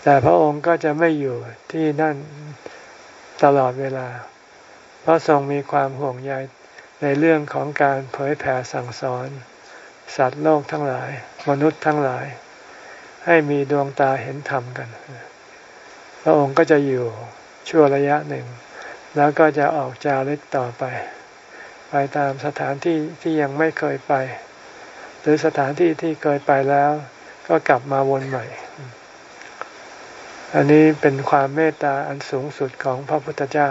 แต่พระองค์ก็จะไม่อยู่ที่นั่นตลอดเวลา เพราะทรงมีความห่วงใยในเรื่องของการเผยแผ่สั่งสอน สัตว์โลกทั้งหลาย มนุษย์ทั้งหลาย ให้มีดวงตาเห็นธรรมกัน พระองค์ก็จะอยู่ชั่วระยะหนึ่ง แล้วก็จะออกจาริกต่อไป ไปตามสถานที่ที่ยังไม่เคยไป หรือสถานที่ที่เคยไปแล้ว ก็กลับมาวนใหม่ อันนี้เป็นความเมตตาอันสูงสุดของพระพุทธเจ้า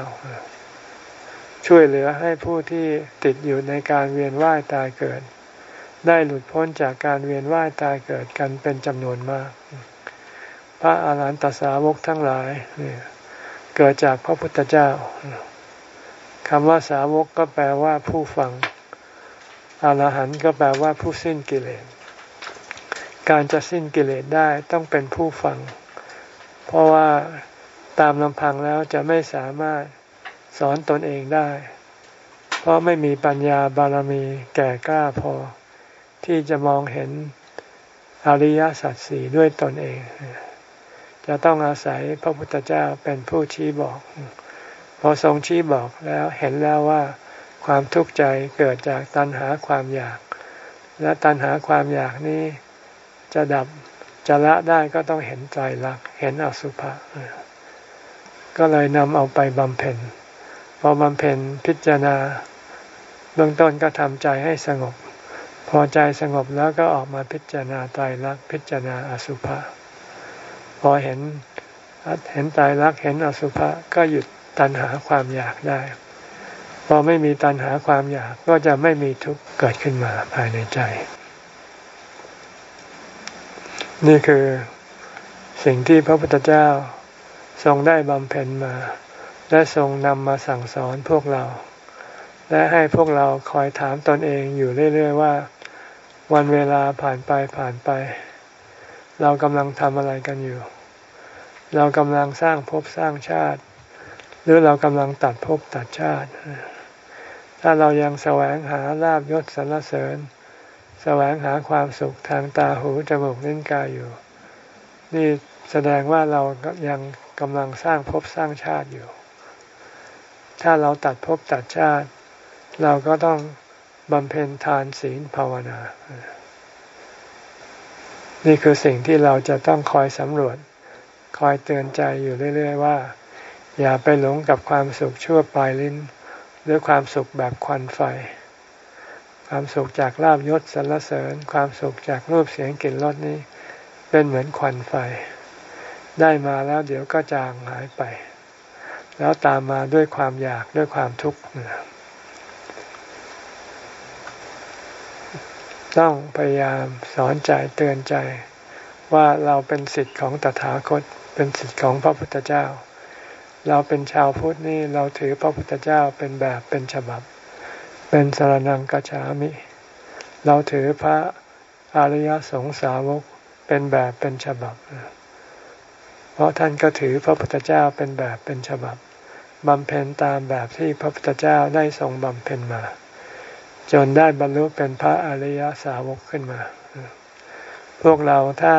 ช่วยเหลือให้ผู้ที่ติดอยู่ในการเวียนว่ายตายเกิด ได้หลุดพ้นจากการเวียนว่ายตายเกิดกันเป็นจำนวนมาก พระอาหารหันตสาวกทั้งหลายเกิดจากพระพุทธเจ้าคำว่าสาวกก็แปลว่าผู้ฟังอรหันต์ก็แปลว่าผู้สิ้นกิเลส การจะสิ้นกิเลสได้ต้องเป็นผู้ฟัง เพราะว่าตามลำพังแล้วจะไม่สามารถสอนตนเองได้ เพราะไม่มีปัญญาบารมีแก่กล้าพอ ที่จะมองเห็นอริยสัจสี่ด้วยตนเอง จะต้องอาศัยพระพุทธเจ้าเป็นผู้ชี้บอก พอทรงชี้บอกแล้วเห็นแล้วว่า ความทุกข์ใจเกิดจากตัณหาความอยาก และตัณหาความอยากนี้จะดับจะละได้ก็ต้องเห็นใจรัก เห็นอสุภะก็เลยนำเอาไปบำเพ็ญพอบำเพ็ญพิจารณา เบื้องต้นก็ทำใจให้สงบ พอใจสงบแล้วก็ออกมาพิจารณาใจรักพิจารณาอสุภะพอเห็นเห็นใจรักเห็นอสุภะก็หยุดตัณหาความอยากได้ พอไม่มีตัณหาความอยากก็จะไม่มีทุกข์เกิดขึ้นมาภายในใจ นี่คือสิ่งที่พระพุทธเจ้าทรงได้บำเพ็ญมา และทรงนำมาสั่งสอนพวกเรา และให้พวกเราคอยถามตนเองอยู่เรื่อย ๆ ว่า วันเวลาผ่านไปผ่านไป เรากำลังทำอะไรกันอยู่ เรากำลังสร้างภพสร้างชาติ หรือเรากำลังตัดภพตัดชาติ ถ้าเรายังแสวงหาลาบยศสรรเสริญ แสวงหาความสุขทางตาหูจมูกลิ้นกายอยู่ นี่แสดงว่าเรายังกำลังสร้างภพสร้างชาติอยู่ ถ้าเราตัดภพตัดชาติ เราก็ต้อง บำเพ็ญทานศีลภาวนา นี่คือสิ่งที่เราจะต้องคอยสำรวจ คอยเตือนใจอยู่เรื่อย ๆ ว่า อย่าไปหลงกับความสุขชั่วปลายลิ้น หรือความสุขแบบควันไฟ ความสุขจากลาบยศสรรเสริญ ความสุขจากรูปเสียงกลิ่นรสนี้ เป็นเหมือนควันไฟ ได้มาแล้วเดี๋ยวก็จางหายไป แล้วตามมาด้วยความอยากด้วยความทุกข์ ต้องพยายามสอนใจเตือนใจ ว่าเราเป็นสิทธิ์ของตถาคต เป็นสิทธิ์ของพระพุทธเจ้า เราเป็นชาวพุทธนี่เราถือพระพุทธเจ้าเป็นแบบเป็นฉบับ เป็นสารนังกัจฉามิ เราถือพระอริยสงสาวกเป็นแบบเป็นฉบับ เพราะท่านก็ถือพระพุทธเจ้าเป็นแบบเป็นฉบับบำเพ็ญตามแบบที่พระพุทธเจ้าได้ทรงบำเพ็ญมา จนได้บรรลุเป็นพระอริยสาวกขึ้นมา พวกเราถ้า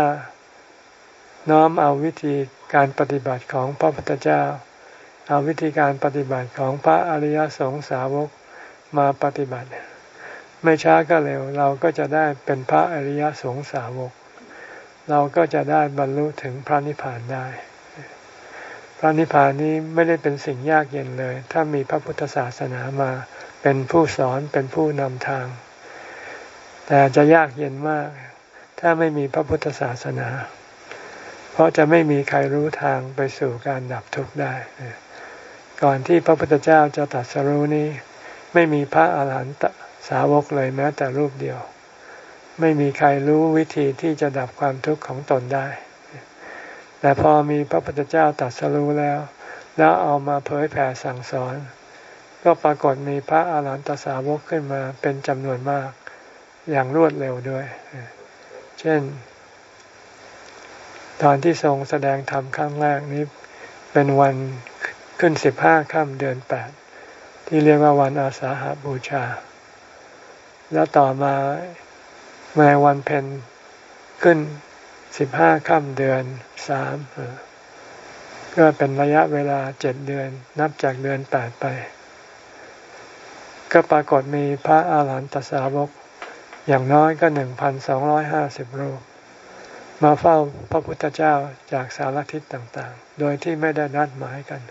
น้อมเอาวิธีการปฏิบัติของพระพุทธเจ้า เอาวิธีการปฏิบัติของพระอริยสงสาวกมาปฏิบัติ ไม่ช้าก็เร็วเราก็จะได้เป็นพระอริยสงสาวก เราก็จะได้บรรลุถึงพระนิพพานได้ พระนิพพานนี้ไม่ได้เป็นสิ่งยากเย็นเลย ถ้ามีพระพุทธศาสนามา เป็นผู้สอนเป็นผู้นำทาง แต่จะยากเย็นมาก ถ้าไม่มีพระพุทธศาสนา เพราะจะไม่มีใครรู้ทางไปสู่การดับทุกข์ได้ ก่อนที่พระพุทธเจ้าจะตัดสรู้นี้ ไม่มีพระอาหารหันตสาวกเลยแม้แต่รูปเดียว ไม่มีใครรู้วิธีที่จะดับความทุกข์ของตนได้ แต่พอมีพระพุทธเจ้าตรัสรู้แล้ว แล้วเอามาเผยแผ่สั่งสอน ก็ปรากฏมีพระอาหารหันตสาวกขึ้นมาเป็นจำนวนมาก อย่างรวดเร็วด้วย เช่น ตอนที่ทรงแสดงธรรมครั้งแรกนี้ เป็นวันขึ้นสิบห้าค่ำเดือนแปดที่เรียกว่าวันอาสาหาบูชา แล้วต่อมาแม่วันเพ็ญขึ้นสิบห้าค่ำเดือนสามก็เป็นระยะเวลาเจ็ดเดือนนับจากเดือนแปดไป ก็ปรากฏมีพระอาหารหันตสาวก อย่างน้อยก็หนึ่งพันสองร้อยห้าสิบรูป มาเฝ้าพระพุทธเจ้าจากสารทิศต่างๆ โดยที่ไม่ได้นัดหมายกัน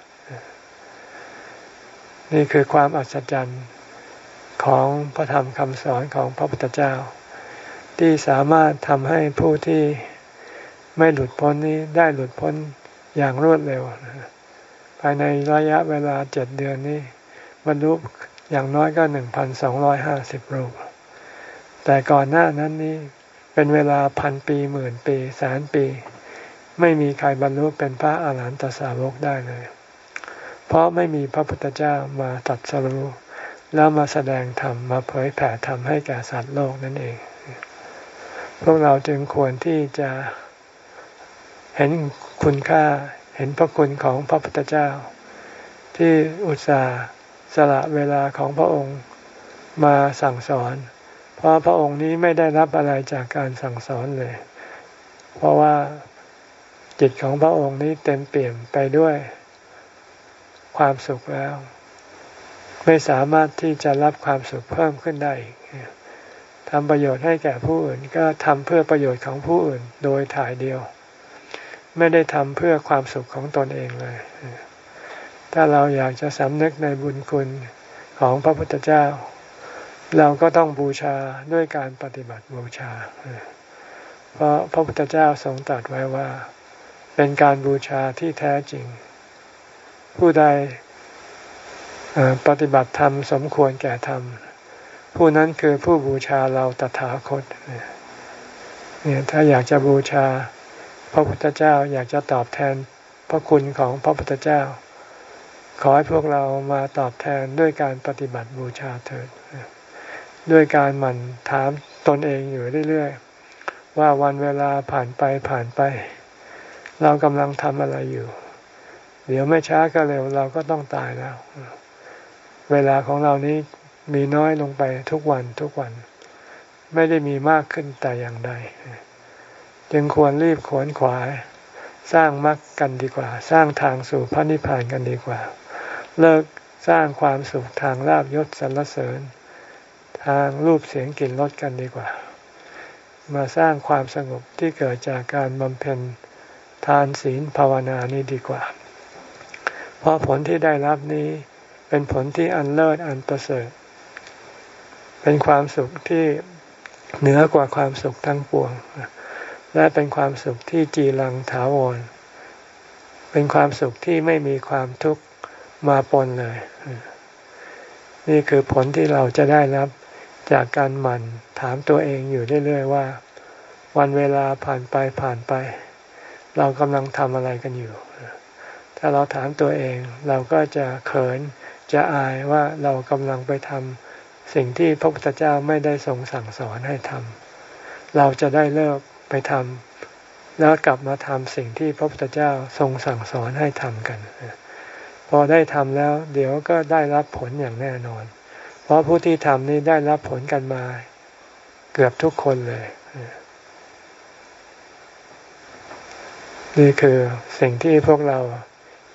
นี่คือความอัศจรรย์ของพระธรรมคำสอนของพระพุทธเจ้า ที่สามารถทำให้ผู้ที่ไม่หลุดพ้นนี้ได้หลุดพ้นอย่างรวดเร็ว ภายในระยะเวลาเจ็ดเดือนนี้บรรลุ อย่างน้อยก็หนึ่งพันสองร้อยห้าสิบรูป แต่ก่อนหน้านั้นนี้เป็นเวลาพันปีหมื่นปีแสนปี ไม่มีใครบรรลุเป็นพระอาหารหันตสาวกได้เลย เพราะไม่มีพระพุทธเจ้ามาตัดสรู้แล้วมาแสดงธรรมมาเผยแผ่ธรรมให้แก่สัตว์โลกนั่นเอง พวกเราจึงควรที่จะเห็นคุณค่าเห็นพระคุณของพระพุทธเจ้า ที่อุตส่าห์ สละเวลาของพระองค์มาสั่งสอน เพราะพระองค์นี้ไม่ได้รับอะไรจากการสั่งสอนเลย เพราะว่าจิตของพระองค์นี้เต็มเปี่ยมไปด้วยความสุขแล้ว ไม่สามารถที่จะรับความสุขเพิ่มขึ้นได้อีกทำประโยชน์ให้แก่ผู้อื่นก็ทำเพื่อประโยชน์ของผู้อื่นโดยถ่ายเดียว ไม่ได้ทำเพื่อความสุขของตนเองเลย ถ้าเราอยากจะสำนึกในบุญคุณของพระพุทธเจ้า เราก็ต้องบูชาด้วยการปฏิบัติบูชา เพราะพระพุทธเจ้าทรงตรัสไว้ว่า เป็นการบูชาที่แท้จริง ผู้ใดปฏิบัติธรรมสมควรแก่ธรรม ผู้นั้นคือผู้บูชาเราตถาคตเนี่ยถ้าอยากจะบูชา พระพุทธเจ้าอยากจะตอบแทนพระคุณของพระพุทธเจ้า ขอให้พวกเรามาตอบแทนด้วยการปฏิบัติบูชาเถิด ด้วยการหมั่นถามตนเองอยู่เรื่อยๆ ว่าวันเวลาผ่านไปผ่านไป เรากำลังทำอะไรอยู่ เดี๋ยวไม่ช้าก็เร็วเราก็ต้องตายแล้ว เวลาของเรานี้มีน้อยลงไปทุกวันทุกวัน ไม่ได้มีมากขึ้นแต่อย่างใด จึงควรรีบขวนขวายสร้างมรรคกันดีกว่า สร้างทางสู่พระนิพพานกันดีกว่า เลิกสร้างความสุขทางลาบยศสรรเสริญ ทางรูปเสียงกลิ่นรสกันดีกว่า มาสร้างความสงบที่เกิดจากการบำเพ็ญทานศีลภาวนานี้ดีกว่า เพราะผลที่ได้รับนี้เป็นผลที่อันเลิศอันประเสริฐ เป็นความสุขที่เหนือกว่าความสุขทั้งปวง และเป็นความสุขที่จีรังถาวร เป็นความสุขที่ไม่มีความทุกข์ มาปนเลย นี่คือผลที่เราจะได้รับจากการหมั่นถามตัวเองอยู่เรื่อยๆว่า วันเวลาผ่านไปผ่านไป เรากำลังทำอะไรกันอยู่ ถ้าเราถามตัวเองเราก็จะเขินจะอายว่าเรากำลังไปทำสิ่งที่พระพุทธเจ้าไม่ได้ทรงสั่งสอนให้ทำเราจะได้เลิกไปทำแล้วกลับมาทำสิ่งที่พระพุทธเจ้าทรงสั่งสอนให้ทำกัน พอได้ทำแล้ว เดี๋ยวก็ได้รับผลอย่างแน่นอน เพราะผู้ที่ทำนี้ได้รับผลกันมา เกือบทุกคนเลย นี่คือสิ่งที่พวกเรา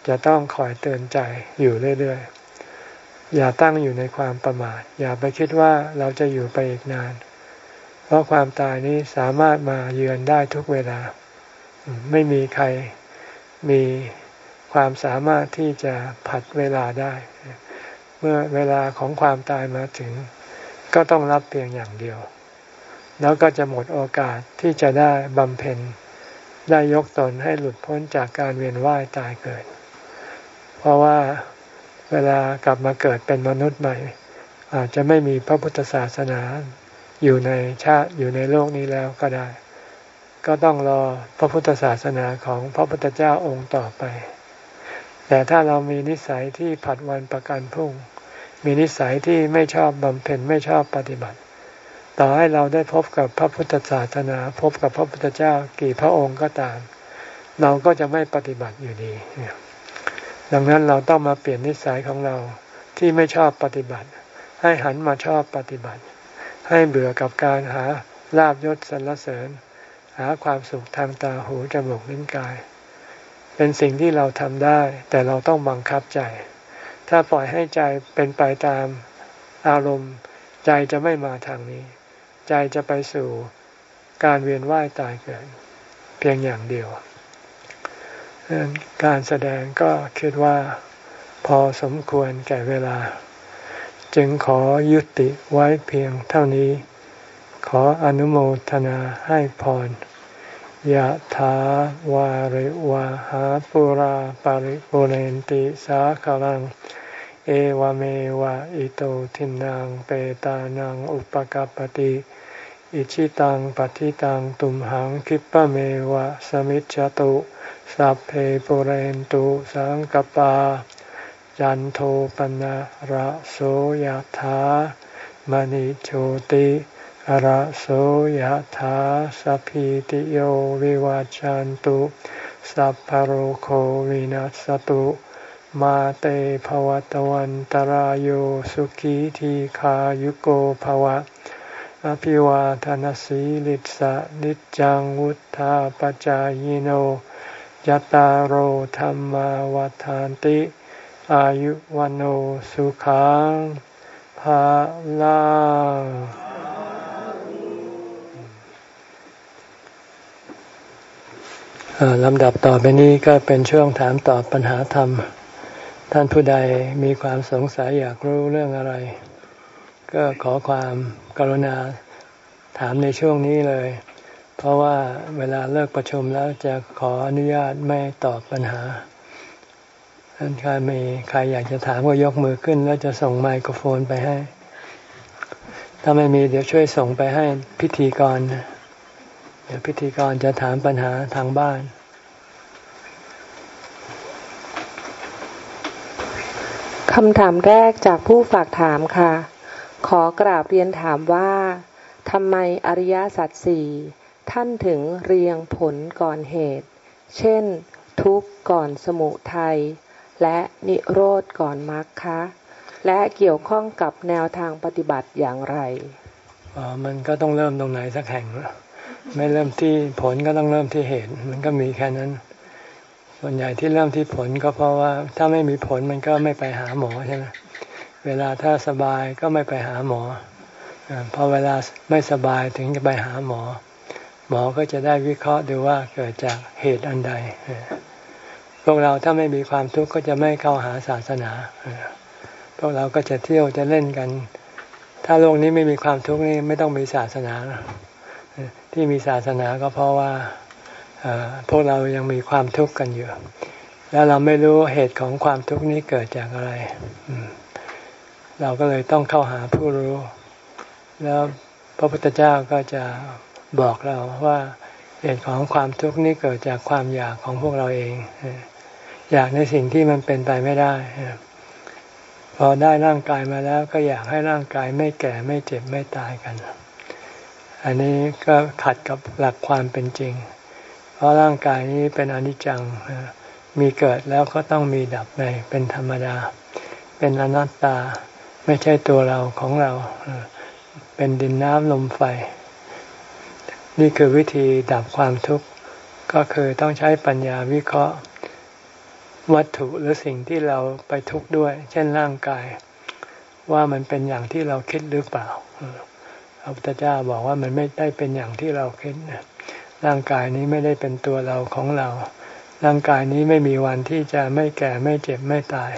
จะต้องคอยเตือนใจอยู่เรื่อยๆ อย่าตั้งอยู่ในความประมาท อย่าไปคิดว่าเราจะอยู่ไปอีกนาน เพราะความตายนี้สามารถมาเยือนได้ทุกเวลา ไม่มีใครมี ความสามารถที่จะผัดเวลาได้ เมื่อเวลาของความตายมาถึง ก็ต้องรับเพียงอย่างเดียว แล้วก็จะหมดโอกาสที่จะได้บำเพ็ญ ได้ยกตนให้หลุดพ้นจากการเวียนว่ายตายเกิด เพราะว่าเวลากลับมาเกิดเป็นมนุษย์ใหม่ อาจจะไม่มีพระพุทธศาสนาอยู่ในชาติอยู่ในโลกนี้แล้วก็ได้ ก็ต้องรอพระพุทธศาสนาของพระพุทธเจ้าองค์ต่อไป แต่ถ้าเรามีนิสัยที่ผัดวันประกันพรุ่ง มีนิสัยที่ไม่ชอบบำเพ็ญไม่ชอบปฏิบัติ ต่อให้เราได้พบกับพระพุทธศาสนา พบกับพระพุทธเจ้ากี่พระองค์ก็ตาม เราก็จะไม่ปฏิบัติอยู่ดี ดังนั้นเราต้องมาเปลี่ยนนิสัยของเราที่ไม่ชอบปฏิบัติ ให้หันมาชอบปฏิบัติ ให้เบื่อกับการหาลาบยศสรรเสริญ หาความสุขทางตาหูจมูกลิ้นกาย เป็นสิ่งที่เราทำได้ แต่เราต้องบังคับใจ ถ้าปล่อยให้ใจเป็นไปตามอารมณ์ ใจจะไม่มาทางนี้ ใจจะไปสู่การเวียนว่ายตายเกิด เพียงอย่างเดียว การแสดงก็คิดว่าพอสมควรแก่เวลา จึงขอยุติไว้เพียงเท่านี้ ขออนุโมทนาให้พร ยะถาวาริวาหาปุราปาริปุเรนติสาคลัง เอวเมวะอิโตทินังเปตานังอุปกปติอิชิตังปฏิตังตุมหังคิปะเมวะสมิจจตุสัพเพปุเรนตุสังกปา จันโทปนะระโสยธามณิโชติ ระโสยธาสัพพิติโยวิวาจันตุ สัพพโรโควินัสตุ มาเตภวตวันตารโยสุขีทีขายุโกภวะ อภิวาทานสีลิสะนิจังวุธาปจายโนยตารโหธรรมวาทานติ อายุวันโอสุขังภาลา ลำดับต่อไปนี้ก็เป็นช่วงถามตอบปัญหาธรรม ท่านผู้ใดมีความสงสัยอยากรู้เรื่องอะไร ก็ขอความกรุณาถามในช่วงนี้เลย เพราะว่าเวลาเลิกประชุมแล้วจะขออนุญาตไม่ตอบปัญหาท่านใครมีใครอยากจะถามก็ยกมือขึ้น แล้วจะส่งไมโครโฟนไปให้ ถ้าไม่มีเดี๋ยวช่วยส่งไปให้พิธีกรเดี๋ยว พิธีกรจะถามปัญหาทางบ้าน คำถามแรกจากผู้ฝากถามค่ะ ขอกราบเรียนถามว่าทำไมอริยสัจสี่ท่านถึงเรียงผลก่อนเหตุ เช่น ทุกข์ก่อนสมุทัยและนิโรธก่อนมรรคคะและเกี่ยวข้องกับแนวทางปฏิบัติอย่างไร มันก็ต้องเริ่มตรงไหนสักแห่ง ไม่เริ่มที่ผลก็ต้องเริ่มที่เหตุ มันก็มีแค่นั้น ส่วนใหญ่ที่เริ่มที่ผลก็เพราะว่าถ้าไม่มีผลมันก็ไม่ไปหาหมอใช่ไหมเวลาถ้าสบายก็ไม่ไปหาหมอพอเวลาไม่สบายถึงจะไปหาหมอ หมอก็จะได้วิเคราะห์ดูว่าเกิดจากเหตุอันใด พวกเราถ้าไม่มีความทุกข์ก็จะไม่เข้าหาศาสนาพวกเราก็จะเที่ยวจะเล่นกัน ถ้าโลกนี้ไม่มีความทุกข์นี่ไม่ต้องมีศาสนา ที่มีศาสนาก็เพราะว่าพวกเรายังมีความทุกข์กันอยู่ แล้วเราไม่รู้เหตุของความทุกข์นี้เกิดจากอะไร เราก็เลยต้องเข้าหาผู้รู้ แล้วพระพุทธเจ้าก็จะบอกเราว่าเหตุของความทุกข์นี้เกิดจากความอยากของพวกเราเอง อยากในสิ่งที่มันเป็นไปไม่ได้ พอได้ร่างกายมาแล้วก็อยากให้ร่างกายไม่แก่ไม่เจ็บไม่ตายกัน อันนี้ก็ขัดกับหลักความเป็นจริง เพราะร่างกายนี้เป็นอนิจจัง มีเกิดแล้วก็ต้องมีดับไปเป็นธรรมดา เป็นอนัตตา ไม่ใช่ตัวเราของเรา เป็นดินน้ำลมไฟ นี่คือวิธีดับความทุกข์ ก็คือต้องใช้ปัญญาวิเคราะห์วัตถุหรือสิ่งที่เราไปทุกข์ด้วย เช่นร่างกาย ว่ามันเป็นอย่างที่เราคิดหรือเปล่า พระพุทธเจ้าบอกว่ามันไม่ได้เป็นอย่างที่เราคิดร่างกายนี้ไม่ได้เป็นตัวเราของเรา ร่างกายนี้ไม่มีวันที่จะไม่แก่ไม่เจ็บไม่ตาย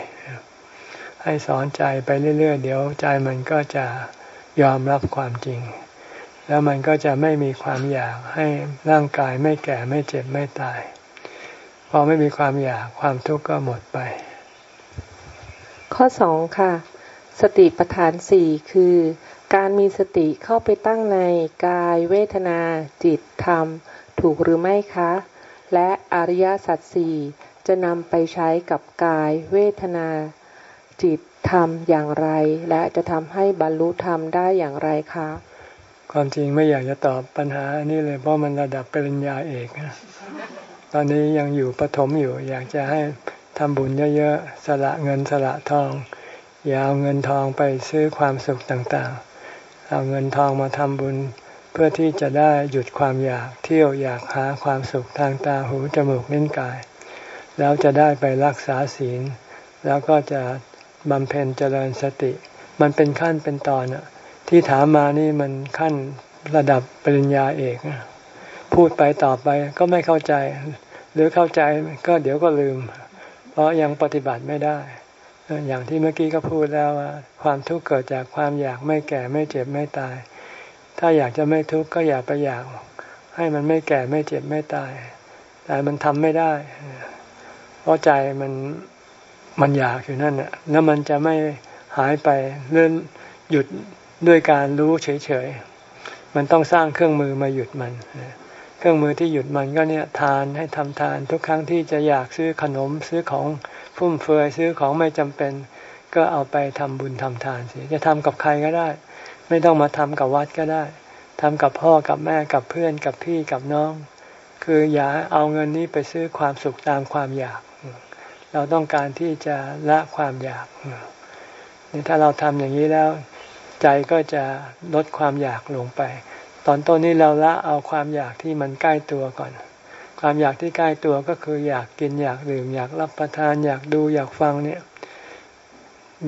ให้สอนใจไปเรื่อยๆ เดี๋ยวใจมันก็จะยอมรับความจริง แล้วมันก็จะไม่มีความอยากให้ร่างกายไม่แก่ไม่เจ็บไม่ตาย พอไม่มีความอยากความทุกข์ก็หมดไป ข้อสองค่ะ สติปัฏฐานสี่คือ การมีสติเข้าไปตั้งในกายเวทนา จิตธรรม ถูกหรือไม่คะ และอริยสัจสี่จะนำไปใช้กับกายเวทนา จิตธรรมอย่างไร และจะทำให้บรรลุธรรมได้อย่างไรคะ ความจริงไม่อยากจะตอบปัญหานี้เลยเพราะมันระดับปริญญาเอกนะตอนนี้ยังอยู่ปฐมอยู่ อยากจะให้ทำบุญเยอะๆสละเงินสละทอง อย่าเอาเงินทองไปซื้อความสุขต่างๆ เอาเงินทองมาทำบุญ เพื่อที่จะได้หยุดความอยากเที่ยวอยากหาความสุขทางตาหูจมูกลิ้นกาย แล้วจะได้ไปรักษาศีล แล้วก็จะบำเพ็ญเจริญสติ มันเป็นขั้นเป็นตอนอะที่ถามมานี่มันขั้นระดับปริญญาเอกพูดไปต่อไปก็ไม่เข้าใจ หรือเข้าใจก็เดี๋ยวก็ลืม เพราะยังปฏิบัติไม่ได้ อย่างที่เมื่อกี้ก็พูดแล้วว่าความทุกข์เกิดจากความอยากไม่แก่ไม่เจ็บไม่ตาย ถ้าอยากจะไม่ทุกข์ก็อย่าไปอยาก ให้มันไม่แก่ไม่เจ็บไม่ตาย แต่มันทำไม่ได้ เพราะใจมันมันอยากอยู่นั่นแหละแล้วมันจะไม่หายไปเลื่อนหยุดด้วยการรู้เฉยๆ มันต้องสร้างเครื่องมือมาหยุดมัน เครื่องมือที่หยุดมันก็เนี่ยทานให้ทำทานทุกครั้งที่จะอยากซื้อขนมซื้อของ ฟุ่มเฟือยซื้อของไม่จำเป็น ก็เอาไปทำบุญทำทานสิจะทำกับใครก็ได้ ไม่ต้องมาทำกับวัดก็ได้ทำกับพ่อกับแม่กับเพื่อนกับพี่กับน้อง คืออย่าเอาเงินนี้ไปซื้อความสุขตามความอยาก เราต้องการที่จะละความอยากนี่ถ้าเราทำอย่างนี้แล้ว ใจก็จะลดความอยากลงไป ตอนต้นนี้เราละเอาความอยากที่มันใกล้ตัวก่อน ความอยากที่ใกล้ตัวก็คืออยากกินอยากดื่มอยากรับประทานอยากดูอยากฟังเนี่ย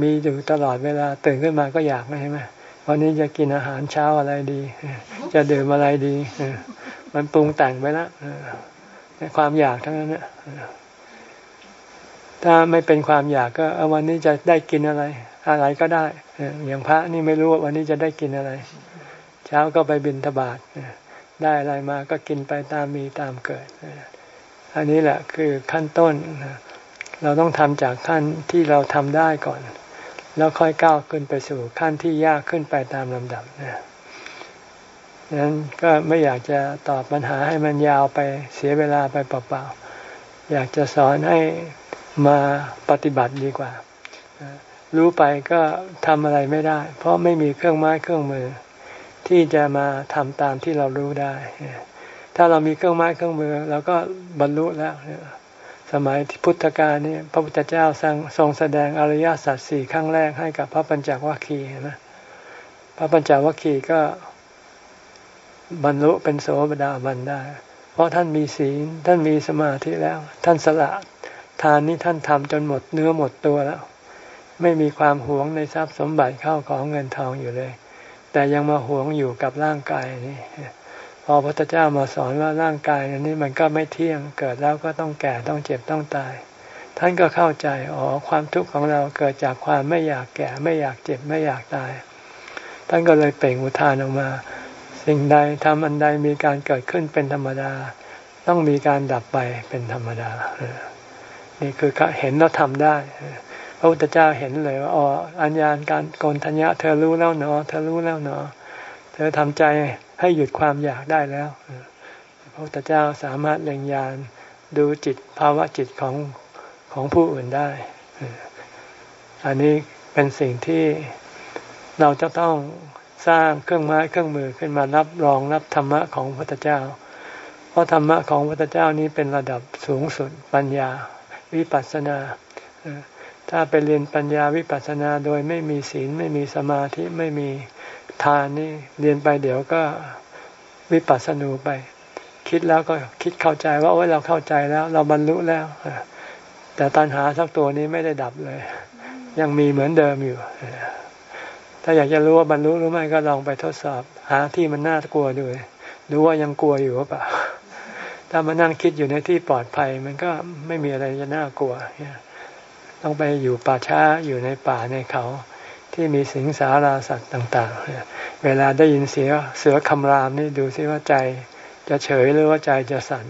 มีอยู่ตลอดเวลาตื่นขึ้นมาก็อยากใช่ไหมวันนี้จะกินอาหารเช้าอะไรดี จะดื่มอะไรดี มันปรุงแต่งไปแล้วความอยากทั้งนั้นเนี่ยถ้าไม่เป็นความอยากก็วันนี้จะได้กินอะไร อะไรก็ได้อย่างพระนี่ไม่รู้ว่าวันนี้จะได้กินอะไร เช้าก็ไปบินทบาท ได้อะไรมาก็กินไปตามมีตามเกิด อันนี้แหละคือขั้นต้น เราต้องทำจากขั้นที่เราทำได้ก่อน แล้วค่อยก้าวขึ้นไปสู่ขั้นที่ยากขึ้นไปตามลำดับนะนั้นก็ไม่อยากจะตอบปัญหาให้มันยาวไปเสียเวลาไปเปล่าๆ อยากจะสอนให้มาปฏิบัติดีกว่า รู้ไปก็ทำอะไรไม่ได้ เพราะไม่มีเครื่องไม้เครื่องมือ ที่จะมาทำตามที่เรารู้ได้ ถ้าเรามีเครื่องไม้เครื่องมือเราก็บรรลุแล้ว สมัยพุทธกาลนี่พระพุทธเจ้าทรงแสดงอริยสัจสี่ครั้งแรกให้กับพระปัญจวัคคีย์นะพระปัญจวัคคีย์ก็บรรลุเป็นโสดาบันได้ เพราะท่านมีศีลท่านมีสมาธิแล้ว ท่านสละทานนี้ท่านทำจนหมดเนื้อหมดตัวแล้ว ไม่มีความหวงในทรัพย์สมบัติเข้าของเงินทองอยู่เลย แต่ยังมาหวงอยู่กับร่างกายนี่พอพระพุทธเจ้ามาสอนว่าร่างกายนี้มันก็ไม่เที่ยงเกิดแล้วก็ต้องแก่ต้องเจ็บต้องตาย ท่านก็เข้าใจอ๋อความทุกข์ของเราเกิดจากความไม่อยากแก่ไม่อยากเจ็บไม่อยากตาย ท่านก็เลยเปล่งอุทานออกมา สิ่งใดทำอันใดมีการเกิดขึ้นเป็นธรรมดา ต้องมีการดับไปเป็นธรรมดานี่คือเห็นแล้วทำได้ ระพุทธเจ้าเห็นเลยว่าอ๋ออัญญาณการโกนทัญญะเธอรู้แล้วเนาะเธอรู้แล้วเนาะเธอทำใจให้หยุดความอยากได้แล้วพระพุทธเจ้าสามารถเล็งยานดูจิตภาวะจิตของของผู้อื่นได้ อันนี้เป็นสิ่งที่เราจะต้องสร้างเครื่องไม้เครื่องมือขึ้นมารับรองรับธรรมะของพระพุทธเจ้า เพราะธรรมะของพระพุทธเจ้านี้เป็นระดับสูงสุดปัญญา วิปัสสนา ถ้าไปเรียนปัญญาวิปัสสนาโดยไม่มีศีลไม่มีสมาธิไม่มีทานนี่เรียนไปเดี๋ยวก็วิปัสสนูไป คิดแล้วก็คิดเข้าใจว่าโอ้ยเราเข้าใจแล้ว เราบรรลุแล้วแต่ตัณหาสักตัวนี้ไม่ได้ดับเลย ยังมีเหมือนเดิมอยู่ถ้าอยากจะรู้ว่าบรรลุหรือไม่ก็ลองไปทดสอบ หาที่มันน่ากลัวดูดูว่ายังกลัวอยู่หรือเปล่าถ้ามานั่งคิดอยู่ในที่ปลอดภัย มันก็ไม่มีอะไรจะน่ากลัว ต้องไปอยู่ป่าช้าอยู่ในป่าในเขา ที่มีสิงสาราสัตว์ต่าง ๆ เวลาได้ยินเสียเสือคำรามนี่ดูซิว่าใจจะเฉยหรือว่าใจจะสั่น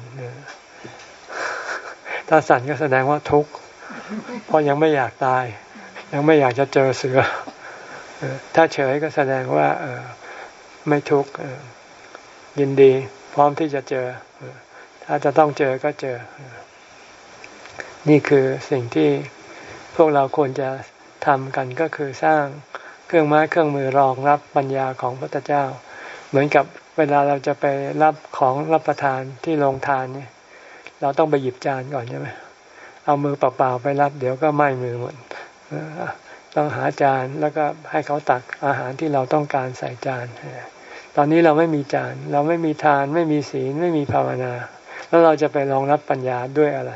ถ้าสั่นก็แสดงว่าทุกข์เพราะยังไม่อยากตาย ยังไม่อยากจะเจอเสือถ้าเฉยก็แสดงว่าไม่ทุกข์ยินดี พร้อมที่จะเจอ ถ้าจะต้องเจอก็เจอ นี่คือสิ่งที่ พวกเราควรจะทำกันก็คือสร้างเครื่องไม้เครื่องมือรองรับปัญญาของพระพุทธเจ้า เหมือนกับเวลาเราจะไปรับของรับประทานที่โรงทานเนี่ย เราต้องไปหยิบจานก่อนใช่ไหมเอามือเปล่าๆไปรับ เดี๋ยวก็ไหม้มือหมดต้องหาจานแล้วก็ให้เขาตักอาหารที่เราต้องการใส่จาน ตอนนี้เราไม่มีจาน เราไม่มีทาน ไม่มีศีลไม่มีภาวนา แล้วเราจะไปรองรับปัญญาด้วยอะไร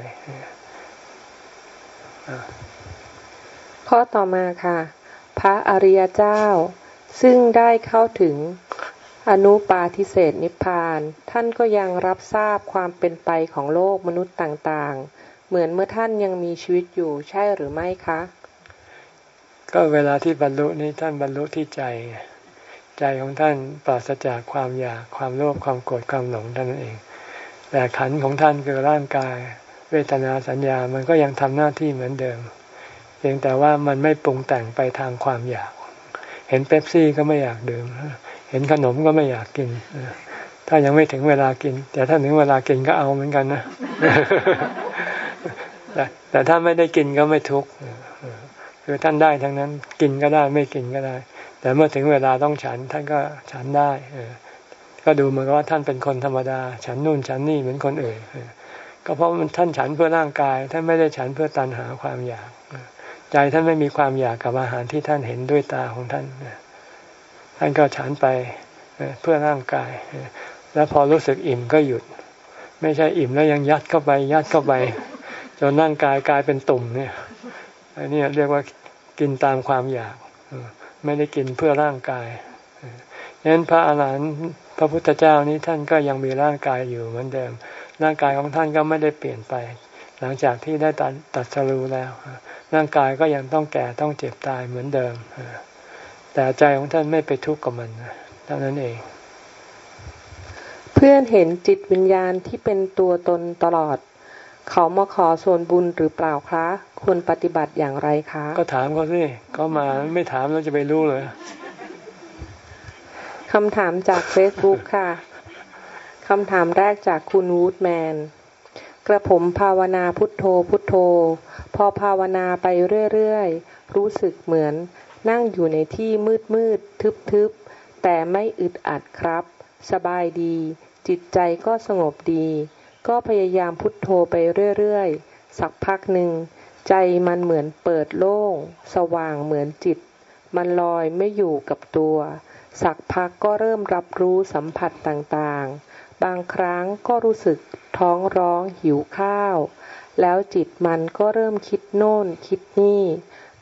ข้อต่อมาค่ะ พระอริยเจ้า ซึ่งได้เข้าถึงอนุปาทิเศษนิพพาน ท่านก็ยังรับทราบความเป็นไปของโลกมนุษย์ต่างๆ เหมือนเมื่อท่านยังมีชีวิตอยู่ใช่หรือไม่คะ ก็เวลาที่บรรลุนี้ท่านบรรลุที่ใจ ใจของท่านปราศจากความอยากความโลภความโกรธความหลงท่านเอง แต่ขันของท่านคือร่างกาย เวทนาสัญญามันก็ยังทำหน้าที่เหมือนเดิม เพียงแต่ว่ามันไม่ปรุงแต่งไปทางความอยาก เห็นเป๊ปซี่ก็ไม่อยากดื่ม เห็นขนมก็ไม่อยากกิน ถ้ายังไม่ถึงเวลากิน แต่ถ้าถึงเวลากินก็เอาเหมือนกันนะ แต่ถ้าไม่ได้กินก็ไม่ทุกข์คือท่านได้ทั้งนั้น กินก็ได้ไม่กินก็ได้ แต่เมื่อถึงเวลาต้องฉัน ท่านก็ฉันได้ก็ดูเหมือนว่าท่านเป็นคนธรรมดา ฉันนู่นฉันนี่เหมือนคนอื่นก็เพราะมันท่านฉันเพื่อร่างกาย ท่านไม่ได้ฉันเพื่อตันหาความอยาก ใจท่านไม่มีความอยากกับอาหารที่ท่านเห็นด้วยตาของท่านท่านก็ฉันไปเพื่อร่างกาย แล้วพอรู้สึกอิ่มก็หยุด ไม่ใช่อิ่มแล้วยังยัดเข้าไป ยัดเข้าไป จนร่างกายกลายเป็นตุ่มเนี่ยอันนี้เรียกว่ากินตามความอยากไม่ได้กินเพื่อร่างกายฉะนั้นพระอาหารหันต์พระพุทธเจ้านี้ท่านก็ยังมีร่างกายอยู่เหมือนเดิม ร่างกายของท่านก็ไม่ได้เปลี่ยนไป หลังจากที่ได้ตัดสรู้แล้ว ร่างกายก็ยังต้องแก่ต้องเจ็บตายเหมือนเดิม แต่ใจของท่านไม่ไปทุกข์กับมันเท่านั้นเอง เพื่อนเห็นจิตวิญญาณที่เป็นตัวตนตลอด เขามาขอส่วนบุญหรือเปล่าคะควรปฏิบัติอย่างไรคะ ก็ถามเขาสิเขามาไม่ถามเราจะไปรู้เลยคำถามจากเฟซบุ๊กค่ะ คำถามแรกจากคุณวูดแมน กระผมภาวนาพุทโธพุทโธ พอภาวนาไปเรื่อยๆ รู้สึกเหมือน นั่งอยู่ในที่มืดมืดทึบทึบแต่ไม่อึดอัดครับ สบายดี จิตใจก็สงบดี ก็พยายามพุทโธไปเรื่อยๆ สักพักหนึ่ง ใจมันเหมือนเปิดโล่ง สว่างเหมือนจิต มันลอยไม่อยู่กับตัว สักพักก็เริ่มรับรู้สัมผัสต่างๆ บางครั้งก็รู้สึกท้องร้องหิวข้าว แล้วจิตมันก็เริ่มคิดโน่นคิดนี่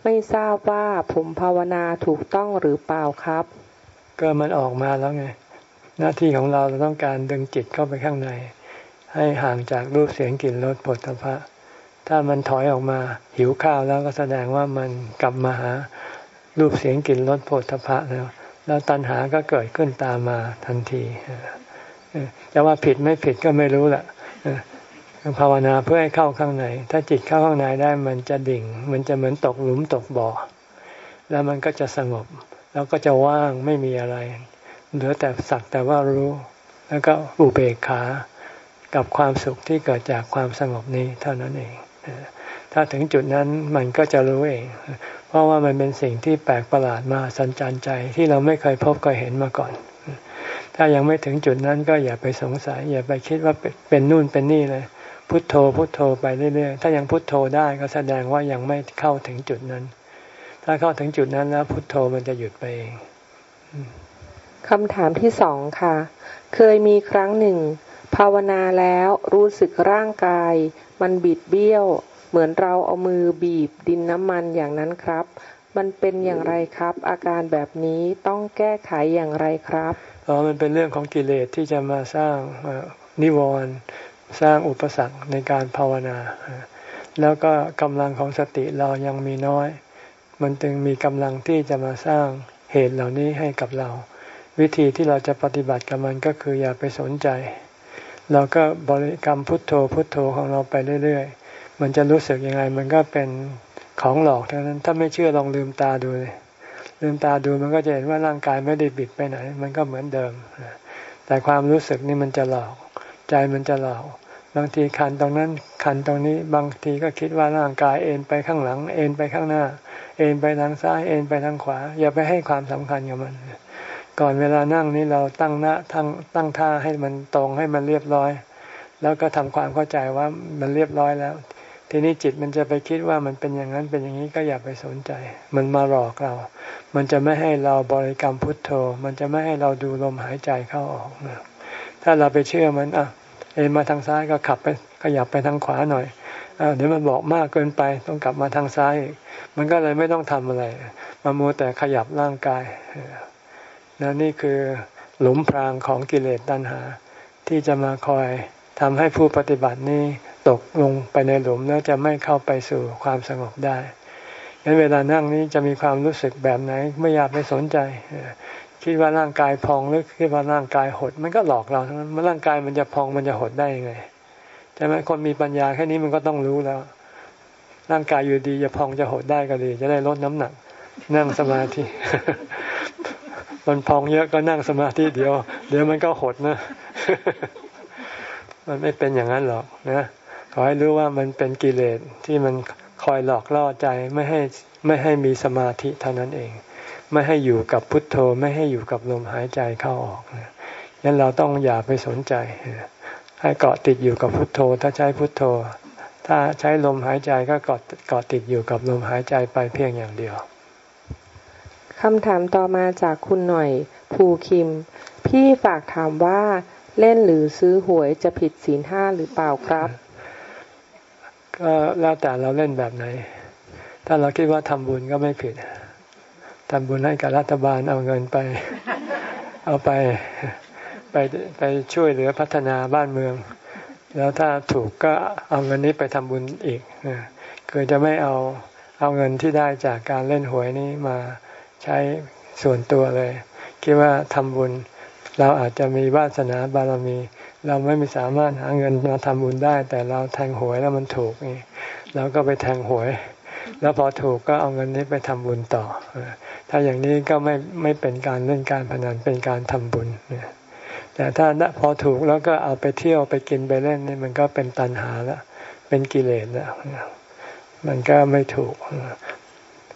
ไม่ทราบว่าผมภาวนาถูกต้องหรือเปล่าครับ ก็มันออกมาแล้วไง หน้าที่ของเราเราต้องการดึงจิตเข้าไปข้างใน ให้ห่างจากรูปเสียงกลิ่นรสผลตภะถ้ามันถอยออกมาหิวข้าวแล้วก็แสดงว่ามันกลับมาหารูปเสียงกลิ่นรสผลตภะแล้วแล้วตัณหาก็เกิดขึ้นตามมาทันทีจะว่าผิดไม่ผิดก็ไม่รู้แหละ ภาวนาเพื่อให้เข้าข้างใน ถ้าจิตเข้าข้างในได้มันจะดิ่ง มันจะเหมือนตกหลุมตกบ่อ แล้วมันก็จะสงบ แล้วก็จะว่างไม่มีอะไร เหลือแต่สักแต่ว่ารู้ แล้วก็อุเบกขา กับความสุขที่เกิดจากความสงบนี้เท่านั้นเอง ถ้าถึงจุดนั้นมันก็จะรู้เอง เพราะว่ามันเป็นสิ่งที่แปลกประหลาดมาสัญจรใจที่เราไม่เคยพบเคยเห็นมาก่อนถ้ายังไม่ถึงจุดนั้นก็อย่าไปสงสัย อย่าไปคิดว่าเป็นนู่นเป็นนี่เลย พุทโธพุทโธไปเรื่อยๆ ถ้ายังพุทโธได้ก็แสดงว่ายังไม่เข้าถึงจุดนั้น ถ้าเข้าถึงจุดนั้นแล้วพุทโธมันจะหยุดไปเองคำถามที่สองค่ะ เคยมีครั้งหนึ่ง ภาวนาแล้วรู้สึกร่างกาย มันบิดเบี้ยว เหมือนเราเอามือบีบดินน้ำมันอย่างนั้นครับ มันเป็นอย่างไรครับ อาการแบบนี้ต้องแก้ไขอย่างไรครับอ๋อมันเป็นเรื่องของกิเลสที่จะมาสร้างนิวรณ์ สร้างอุปสรรคในการภาวนา แล้วก็กำลังของสติเรายังมีน้อย มันจึงมีกำลังที่จะมาสร้างเหตุเหล่านี้ให้กับเรา วิธีที่เราจะปฏิบัติกับมันก็คืออย่าไปสนใจ เราก็บริกรรมพุทโธพุทโธของเราไปเรื่อยๆ มันจะรู้สึกยังไงมันก็เป็นของหลอกเท่านั้นถ้าไม่เชื่อลองลืมตาดูเลยลืมตาดูมันก็จะเห็นว่าร่างกายไม่ได้บิดไปไหน มันก็เหมือนเดิม แต่ความรู้สึกนี่มันจะหลอก ใจมันจะหลอกบางทีคันตรงนั้นคันตรงนี้บางทีก็คิดว่าร่างกายเอ็นไปข้างหลัง เอ็นไปข้างหน้า เอ็นไปทางซ้ายเอ็นไปทางขวา อย่าไปให้ความสำคัญกับมัน ก่อนเวลานั่งนี้เราตั้งหน้าตั้งตั้งท่าให้มันตรงให้มันเรียบร้อย แล้วก็ทำความเข้าใจว่ามันเรียบร้อยแล้ว ทีนี้จิตมันจะไปคิดว่ามันเป็นอย่างนั้นเป็นอย่างนี้ก็อย่าไปสนใจ มันมาหลอกเรา มันจะไม่ให้เราบริกรรมพุทโธ มันจะไม่ให้เราดูลมหายใจเข้าออกนะ ถ้าเราไปเชื่อมันอะเอ็นมาทางซ้ายก็ขับไปขยับไปทางขวาหน่อยอเดี๋ยวมันบอกมากเกินไปต้องกลับมาทางซ้ายมันก็เลยไม่ต้องทำอะไรมามัวแต่ขยับร่างกายนะนี่คือหลุมพรางของกิเลสตัณหา ที่จะมาคอยทำให้ผู้ปฏิบัตินี้ตกลงไปในหลุมแล้วจะไม่เข้าไปสู่ความสงบได้งั้นเวลานั่งนี้จะมีความรู้สึกแบบไหน ไม่อยากไปสนใจ คิดว่าร่างกายพองหรือคิดว่าร่างกายหด มันก็หลอกเราทั้งนั้นร่างกายมันจะพองมันจะหดได้ยังไงใช่ไหมคนมีปัญญาแค่นี้มันก็ต้องรู้แล้ว ร่างกายอยู่ดีจะพองจะหดได้ก็ดี จะได้ลดน้ำหนัก นั่งสมาธิ มันพองเยอะก็นั่งสมาธิเดียว เดี๋ยวมันก็หดนะ มันไม่เป็นอย่างนั้นหรอกนะขอให้รู้ว่ามันเป็นกิเลสที่มันคอยหลอกล่อใจไม่ให้ไม่ให้มีสมาธิเท่านั้นเอง ไม่ให้อยู่กับพุทโธ ไม่ให้อยู่กับลมหายใจเข้าออกนะงั้นเราต้องอย่าไปสนใจ ให้เกาะติดอยู่กับพุทโธ ถ้าใช้พุทโธ ถ้าใช้ลมหายใจก็เกาะเกาะติดอยู่กับลมหายใจไปเพียงอย่างเดียวคำถามต่อมาจากคุณหน่อยภูคิม พี่ฝากถามว่าเล่นหรือซื้อหวยจะผิดศีลห้าหรือเปล่าครับ ก็แล้วแต่เราเล่นแบบไหน ถ้าเราคิดว่าทำบุญก็ไม่ผิด ทำบุญให้กับรัฐบาลเอาเงินไป เอาไปไปไปช่วยเหลือพัฒนาบ้านเมือง แล้วถ้าถูกก็เอาเงินนี้ไปทำบุญอีกคือจะไม่เอาเอาเงินที่ได้จากการเล่นหวยนี้มาใช้ส่วนตัวเลย คิดว่าทำบุญ เราอาจจะมีวาสนาบารมี เราไม่มีสามารถหาเงินมาทำบุญได้ แต่เราแทงหวยแล้วมันถูกนี่เราก็ไปแทงหวย แล้วพอถูกก็เอาเงินนี้ไปทำบุญต่อ ถ้าอย่างนี้ก็ไม่ไม่เป็นการเล่นการพนันเป็นการทำบุญแต่ถ้าพอถูกแล้วก็เอาไปเที่ยวไปกินไปเล่นนี่มันก็เป็นตันหาแล้วเป็นกิเลสแล้วมันก็ไม่ถูก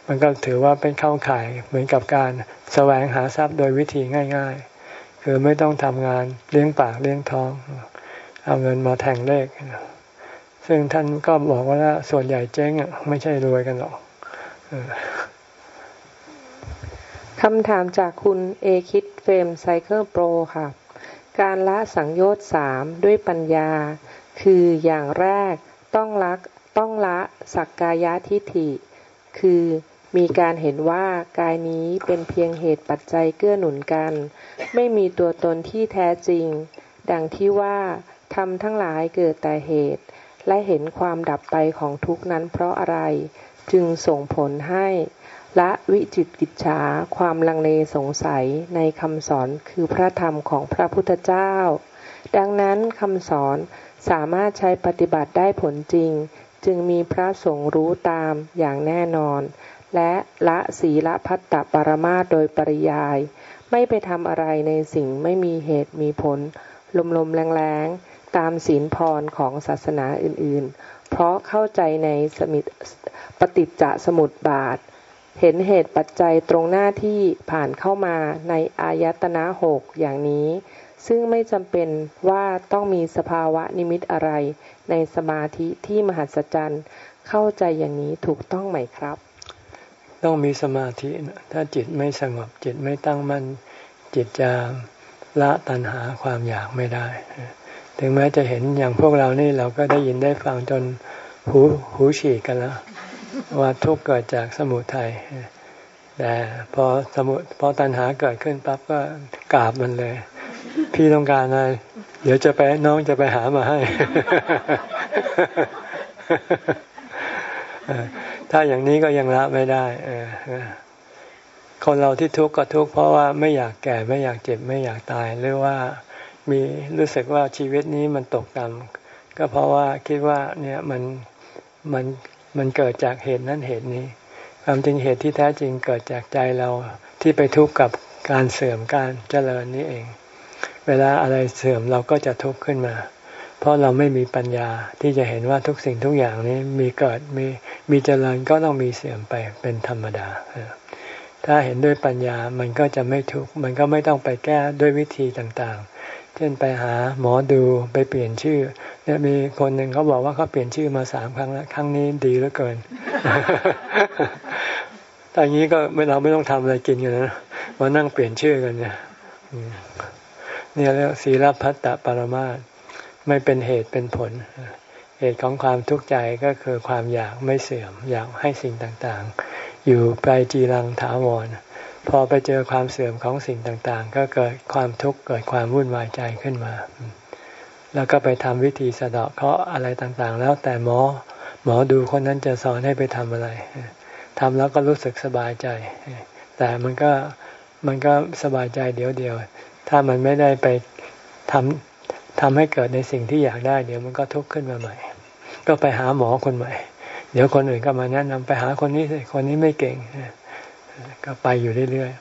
มันก็ถือว่าเป็นเข้าข่ายเหมือนกับการแสวงหาทรัพย์โดยวิธีง่าย ๆ คือไม่ต้องทำงานเลี้ยงปากเลี้ยงท้อง เอาเงินมาแทงเลข ซึ่งท่านก็บอกว่าส่วนใหญ่เจ๊งอะไม่ใช่รวยกันหรอก คำถามจากคุณเอคิดเฟมไซเคิลโปรค่ะ การละสังโยชน์สามด้วยปัญญา คืออย่างแรกต้องลักต้องละสักกายทิฏฐิ คือมีการเห็นว่ากายนี้เป็นเพียงเหตุปัจจัยเกื้อหนุนกัน ไม่มีตัวตนที่แท้จริง ดังที่ว่าทำทั้งหลายเกิดแต่เหตุ และเห็นความดับไปของทุกนั้นเพราะอะไร จึงส่งผลให้ ละวิจิตกิจฉาความลังเลสงสัยในคำสอนคือพระธรรมของพระพุทธเจ้า ดังนั้นคำสอนสามารถใช้ปฏิบัติได้ผลจริง จึงมีพระสงฆ์รู้ตามอย่างแน่นอน และละศีละพัตตปรมาโดยปริยาย ไม่ไปทำอะไรในสิ่งไม่มีเหตุมีผล ลมๆแรงๆ ตามศีลพรของศาสนาอื่นๆ เพราะเข้าใจในสมิปฏิจจสมุตบาท เห็นเหตุปัจจัยตรงหน้าที่ผ่านเข้ามาในอายตนะหกอย่างนี้ ซึ่งไม่จำเป็นว่าต้องมีสภาวะนิมิตอะไร ในสมาธิที่มหัศจรรย์เข้าใจอย่างนี้ถูกต้องไหมครับ ต้องมีสมาธิถ้าจิตไม่สงบจิตไม่ตั้งมั่นจิตจะละตัณหาความอยากไม่ได้ ถึงแม้จะเห็นอย่างพวกเรานี่เราก็ได้ยินได้ฟังจนหูหูฉีกกันแล้ว ว่าทุกข์เกิดจากสมุทัยแต่พอสมุพอตัณหาเกิดขึ้นปั๊บก็กราบมันเลย พี่ต้องการอะไรเดี๋ยวจะไปน้องจะไปหามาให้ ถ้าอย่างนี้ก็ยังละไม่ได้คนเราที่ทุกข์ก็ทุกข์เพราะว่าไม่อยากแก่ไม่อยากเจ็บไม่อยากตาย หรือว่ามีรู้สึกว่าชีวิตนี้มันตกต่ำก็เพราะว่าคิดว่าเนี่ยมันมัน มันเกิดจากเหตุนั้นเหตุนี้ ความจริงเหตุที่แท้จริงเกิดจากใจเราที่ไปทุกข์กับการเสื่อมการเจริญนี้เอง เวลาอะไรเสื่อมเราก็จะทุกข์ขึ้นมา เพราะเราไม่มีปัญญาที่จะเห็นว่าทุกสิ่งทุกอย่างนี้มีเกิดมีมีเจริญก็ต้องมีเสื่อมไปเป็นธรรมดา ถ้าเห็นด้วยปัญญามันก็จะไม่ทุกข์มันก็ไม่ต้องไปแก้ด้วยวิธีต่าง ช่นไปหาหมอดูไปเปลี่ยนชื่อ เนี่ยมีคนหนึ่งเขาบอกว่าเขาเปลี่ยนชื่อมาสามครั้งแล้วครั้งนี้ดีเหลือเกินตอนนี้ก็ไม่เราไม่ต้องทำอะไรกินกันนะมานั่งเปลี่ยนชื่อกันเนี่ยเนี่ยเรียกศีลพัตตปรมาตไม่เป็นเหตุเป็นผล เหตุของความทุกข์ใจก็คือความอยากไม่เสื่อม อยากให้สิ่งต่างๆ อยู่ไปจีรังถาวร พอไปเจอความเสื่อมของสิ่งต่างๆ ก็เกิดความทุกข์เกิดความวุ่นวายใจขึ้นมา แล้วก็ไปทำวิธีสะเดาะเคาะอะไรต่างๆ แล้วแต่หมอหมอดูคนนั้นจะสอนให้ไปทำอะไรทำแล้วก็รู้สึกสบายใจ แต่มันก็มันก็สบายใจเดียวเดียว ถ้ามันไม่ได้ไปทำทำให้เกิดในสิ่งที่อยากได้ เดี๋ยวมันก็ทุกข์ขึ้นมาใหม่ ก็ไปหาหมอคนใหม่ เดี๋ยวคนอื่นก็มาแนะนำไปหาคนนี้คนนี้ไม่เก่ง ก็ไปอยู่เรื่อย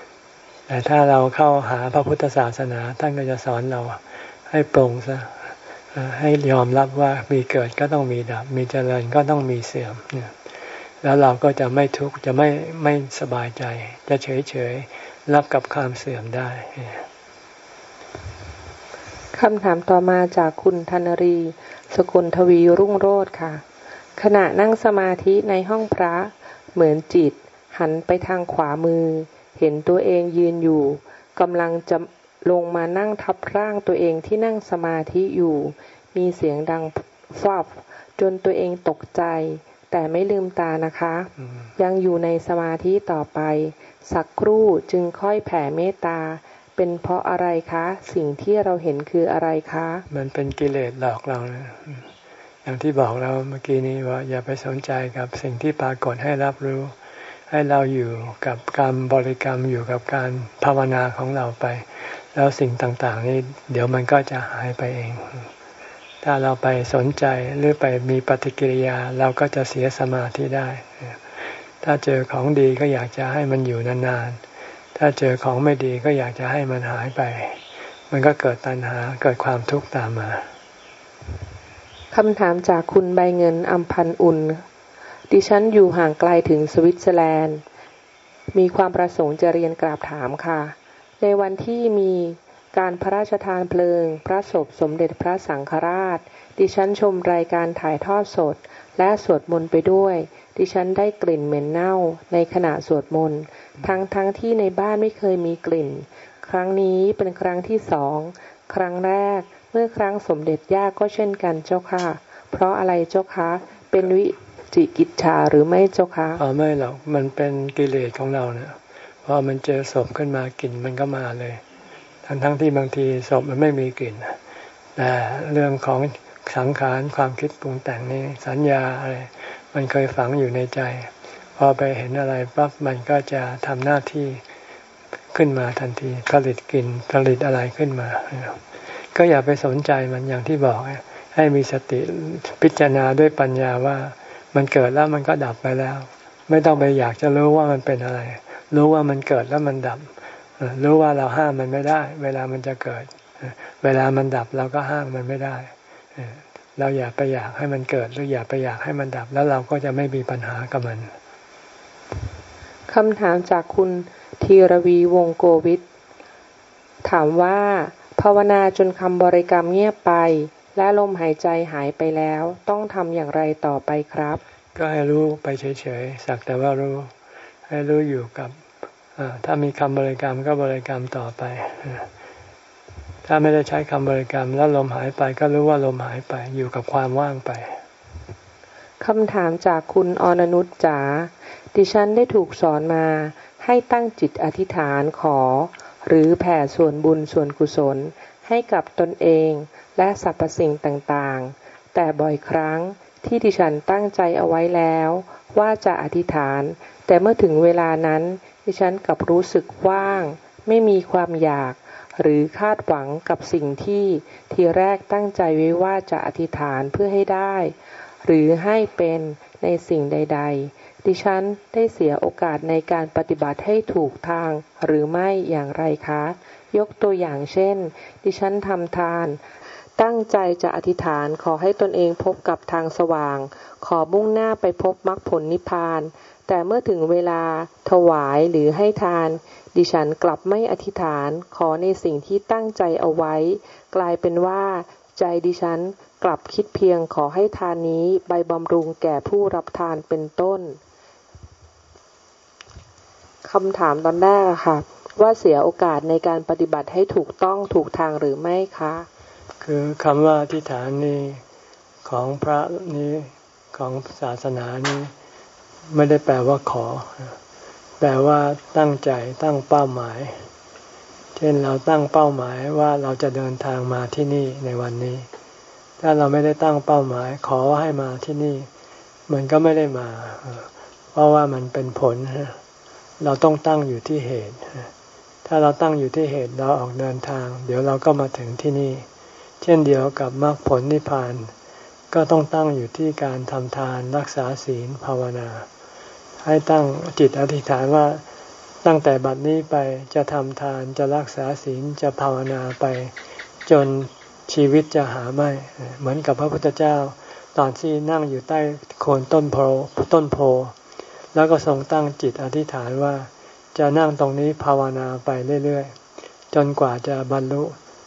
ๆ แต่ถ้าเราเข้าหาพระพุทธศาสนา ท่านก็จะสอนเราให้ปรงซะให้ยอมรับว่ามีเกิดก็ต้องมีดับ มีเจริญก็ต้องมีเสื่อมเนี่ยแล้วเราก็จะไม่ทุกข์จะไม่ไม่สบายใจ จะเฉยเฉยรับกับความเสื่อมได้คำถามต่อมาจากคุณธนรี สกุลทวีรุ่งโรธค่ะ ขณะนั่งสมาธิในห้องพระเหมือนจิต หันไปทางขวามือ เห็นตัวเองยืนอยู่กำลังจะลงมานั่งทับร่างตัวเองที่นั่งสมาธิอยู่ มีเสียงดังฟับจนตัวเองตกใจ แต่ไม่ลืมตานะคะ ยังอยู่ในสมาธิต่อไป สักครู่จึงค่อยแผ่เมตตา เป็นเพราะอะไรคะ สิ่งที่เราเห็นคืออะไรคะ มันเป็นกิเลสหลอกเรานะอย่างที่บอกเราเมื่อกี้นี้ว่าอย่าไปสนใจกับสิ่งที่ปรากฏให้รับรู้ ให้เราอยู่กับการบริกรรมอยู่กับการภาวนาของเราไป แล้วสิ่งต่างๆ นี้เดี๋ยวมันก็จะหายไปเอง ถ้าเราไปสนใจหรือไปมีปฏิกิริยาเราก็จะเสียสมาธิได้ ถ้าเจอของดีก็อยากจะให้มันอยู่นานๆ ถ้าเจอของไม่ดีก็อยากจะให้มันหายไป มันก็เกิดตัณหาเกิดความทุกข์ตามมาคำถามจากคุณใบเงินอัมพันอุ่น ดิฉันอยู่ห่างไกลถึงสวิตเซอร์แลนด์ มีความประสงค์จะเรียนกราบถามค่ะ ในวันที่มีการพระราชทานเพลิง พระศพสมเด็จพระสังฆราช ดิฉันชมรายการถ่ายทอดสด และสวดมนต์ไปด้วย ดิฉันได้กลิ่นเหม็นเน่าในขณะสวดมนต์ทั้งทั้งที่ในบ้านไม่เคยมีกลิ่น ครั้งนี้เป็นครั้งที่สอง ครั้งแรก เมื่อครั้งสมเด็จย่าก็เช่นกันเจ้าค่ะ เพราะอะไรเจ้าคะ เป็นวิ จิกิจชาหรือไม่เจ้าคะอ๋อไม่หรอกมันเป็นกิเลสของเราเนี่ยพอมันเจอศพขึ้นมากลิ่นมันก็มาเลย ทั้งทั้งที่บางทีศพมันไม่มีกลิ่นแต่เรื่องของสังขารความคิดปรุงแต่งนี่สัญญาอะไรมันเคยฝังอยู่ในใจ พอไปเห็นอะไรปั๊บมันก็จะทำหน้าที่ขึ้นมาทันที ผลิตกลิ่นผลิตอะไรขึ้นมา ก็อย่าไปสนใจมันอย่างที่บอกให้มีสติพิจารณาด้วยปัญญาว่า มันเกิดแล้วมันก็ดับไปแล้ว ไม่ต้องไปอยากจะรู้ว่ามันเป็นอะไร รู้ว่ามันเกิดแล้วมันดับ รู้ว่าเราห้ามมันไม่ได้ เวลามันจะเกิด เวลามันดับเราก็ห้ามมันไม่ได้ เราอย่าไปอยากให้มันเกิด หรืออย่าไปอยากให้มันดับ แล้วเราก็จะไม่มีปัญหากับมันคำถามจากคุณธีรวีวงโกวิทถามว่า ภาวนาจนคำบริกรรมเงียบไป และลมหายใจหายไปแล้ว ต้องทำอย่างไรต่อไปครับ ก็ให้รู้ไปเฉยๆ สักแต่ว่ารู้ ให้รู้อยู่กับถ้ามีคำบริกรรมก็บริกรรมต่อไป ถ้าไม่ได้ใช้คำบริกรรม แล้วลมหายไปก็รู้ว่าลมหายไป อยู่กับความว่างไปคำถามจากคุณอรนุชจ๋า ดิฉันได้ถูกสอนมา ให้ตั้งจิตอธิษฐานขอ หรือแผ่ส่วนบุญส่วนกุศล ให้กับตนเอง และสรรพสิ่งต่างๆ แต่บ่อยครั้งที่ดิฉันตั้งใจเอาไว้แล้ว ว่าจะอธิษฐาน แต่เมื่อถึงเวลานั้น ดิฉันกลับรู้สึกว่าง ไม่มีความอยาก หรือคาดหวังกับสิ่งที่ทีแรกตั้งใจไว้ว่าจะอธิษฐานเพื่อให้ได้ หรือให้เป็นในสิ่งใด ๆ ดิฉันได้เสียโอกาสในการปฏิบัติให้ถูกทาง หรือไม่อย่างไรคะ ยกตัวอย่างเช่น ดิฉันทำทาน ตั้งใจจะอธิษฐานขอให้ตนเองพบกับทางสว่าง ขอมุ่งหน้าไปพบมรรคผลนิพพาน แต่เมื่อถึงเวลาถวายหรือให้ทาน ดิฉันกลับไม่อธิษฐาน ขอในสิ่งที่ตั้งใจเอาไว้ กลายเป็นว่าใจดิฉันกลับคิดเพียงขอให้ทานนี้ใบบำรุงแก่ผู้รับทานเป็นต้นคำถามตอนแรกค่ะ ว่าเสียโอกาสในการปฏิบัติให้ถูกต้องถูกทางหรือไม่คะ คือคำว่าทิฏฐานนี้ของพระนี้ของศาสนานี้ไม่ได้แปลว่าขอ แปลว่าตั้งใจตั้งเป้าหมาย เช่นเราตั้งเป้าหมายว่าเราจะเดินทางมาที่นี่ในวันนี้ ถ้าเราไม่ได้ตั้งเป้าหมาย ขอให้มาที่นี่ มันก็ไม่ได้มา เพราะว่ามันเป็นผล เราต้องตั้งอยู่ที่เหตุ ถ้าเราตั้งอยู่ที่เหตุเราออกเดินทาง เดี๋ยวเราก็มาถึงที่นี่ เช่นเดียวกับมรรคผลนิพพาน ก็ต้องตั้งอยู่ที่การทำทานรักษาศีลภาวนา ให้ตั้งจิตอธิษฐานว่าตั้งแต่บัดนี้ไปจะทำทานจะรักษาศีลจะภาวนาไป จนชีวิตจะหาไม่ เหมือนกับพระพุทธเจ้า ตอนที่นั่งอยู่ใต้โคนต้นโพต้นโพ แล้วก็ทรงตั้งจิตอธิษฐานว่า จะนั่งตรงนี้ภาวนาไปเรื่อยๆ จนกว่าจะบรรลุ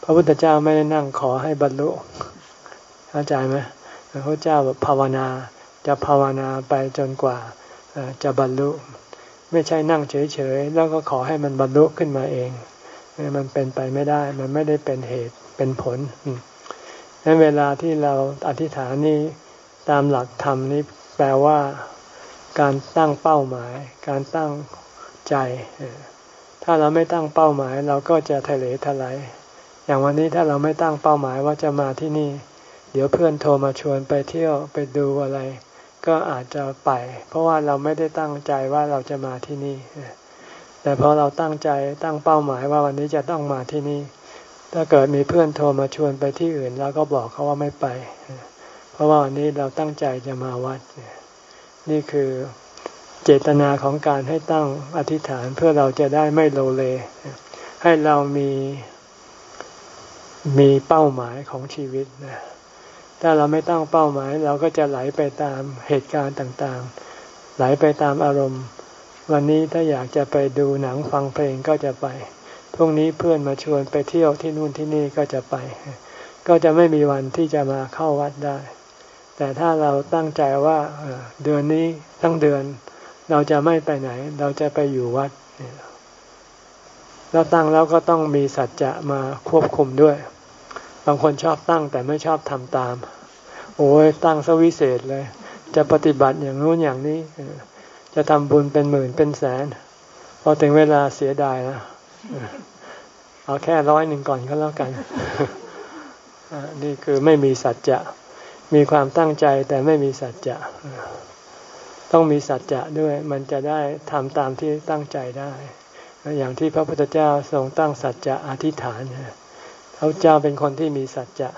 พระพุทธเจ้าไม่ได้นั่งขอให้บรรลุเข้าใจไหมพระพุทธเจ้าแบบภาวนาจะภาวนาไปจนกว่าจะบรรลุ ไม่ใช่นั่งเฉยๆแล้วก็ขอให้มันบรรลุขึ้นมาเอง มันเป็นไปไม่ได้ มันไม่ได้เป็นเหตุเป็นผลดังนั้นเวลาที่เราอธิษฐานนี้ตามหลักธรรมนี้แปลว่าการตั้งเป้าหมาย การตั้งใจ ถ้าเราไม่ตั้งเป้าหมาย เราก็จะทะเลทลาย อย่างวันนี้ถ้าเราไม่ตั้งเป้าหมายว่าจะมาที่นี่ เดี๋ยวเพื่อนโทรมาชวนไปเที่ยวไปดูอะไร ก็อาจจะไป เพราะว่าเราไม่ได้ตั้งใจว่าเราจะมาที่นี่ แต่พอเราตั้งใจตั้งเป้าหมายว่าวันนี้จะต้องมาที่นี่ ถ้าเกิดมีเพื่อนโทรมาชวนไปที่อื่นเราก็บอกเขาว่าไม่ไป เพราะว่าวันนี้เราตั้งใจจะมาวัด นี่คือเจตนาของการให้ตั้งอธิษฐานเพื่อเราจะได้ไม่โลเล ให้เรามี มีเป้าหมายของชีวิตนะถ้าเราไม่ตั้งเป้าหมาย เราก็จะไหลไปตามเหตุการณ์ต่างๆ ไหลไปตามอารมณ์ วันนี้ถ้าอยากจะไปดูหนังฟังเพลงก็จะไปพรุ่งนี้เพื่อนมาชวนไปเที่ยวที่นู่นที่นี่ก็จะไป ก็จะไม่มีวันที่จะมาเข้าวัดได้ แต่ถ้าเราตั้งใจว่าเดือนนี้ตั้งเดือน เราจะไม่ไปไหน เราจะไปอยู่วัดแล้วตั้งแล้วก็ต้องมีสัจจะมาควบคุมด้วย บางคนชอบตั้งแต่ไม่ชอบทำตาม โอ้ยตั้งสวิเศษเลย จะปฏิบัติอย่างนู้นอย่างนี้ จะทำบุญเป็นหมื่นเป็นแสน พอถึงเวลาเสียดายนะเอาแค่ร้อยหนึ่งก่อนก็แล้วกัน นี่คือไม่มีสัจจะ มีความตั้งใจแต่ไม่มีสัจจะ ต้องมีสัจจะด้วย มันจะได้ทำตามที่ตั้งใจได้ อย่างที่พระพุทธเจ้าทรงตั้งสัจจะอธิษฐาน พระเจ้าเป็นคนที่มีสัจจะ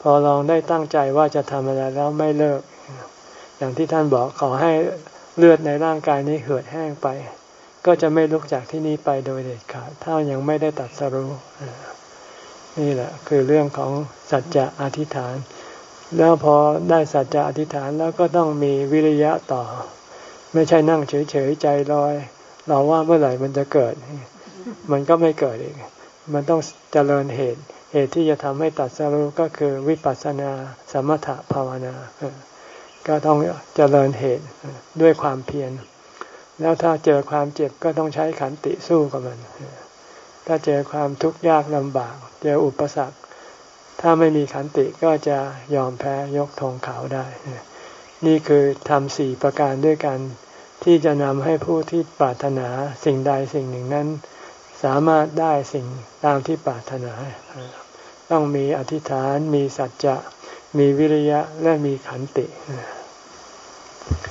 พอลองได้ตั้งใจว่าจะทำอะไรแล้วไม่เลิก อย่างที่ท่านบอกขอให้เลือดในร่างกายนี้เหือดแห้งไป ก็จะไม่ลุกจากที่นี้ไปโดยเด็ดขาดถ้ายังไม่ได้ตัดสรู้นี่แหละคือเรื่องของสัจจะอธิษฐาน แล้วพอได้สัจจะอธิษฐานแล้วก็ต้องมีวิริยะต่อ ไม่ใช่นั่งเฉยๆใจลอย เราว่าเมื่อไหร่มันจะเกิด มันก็ไม่เกิดเอง มันต้องเจริญเหตุ เหตุที่จะทำให้ตัดสรู้ก็คือวิปัสสนาสมถภาวนา ก็ต้องเจริญเหตุด้วยความเพียร แล้วถ้าเจอความเจ็บก็ต้องใช้ขันติสู้กับมัน ถ้าเจอความทุกข์ยากลำบาก เจออุปสรรค ถ้าไม่มีขันติก็จะยอมแพ้ยกธงขาวได้ นี่คือทำสี่ประการด้วยกันที่จะนำให้ผู้ที่ปรารถนาสิ่งใดสิ่งหนึ่งนั้น สามารถได้สิ่งตามที่ปรารถนา ต้องมีอธิษฐานมีสัจจะมีวิริยะและมีขันติ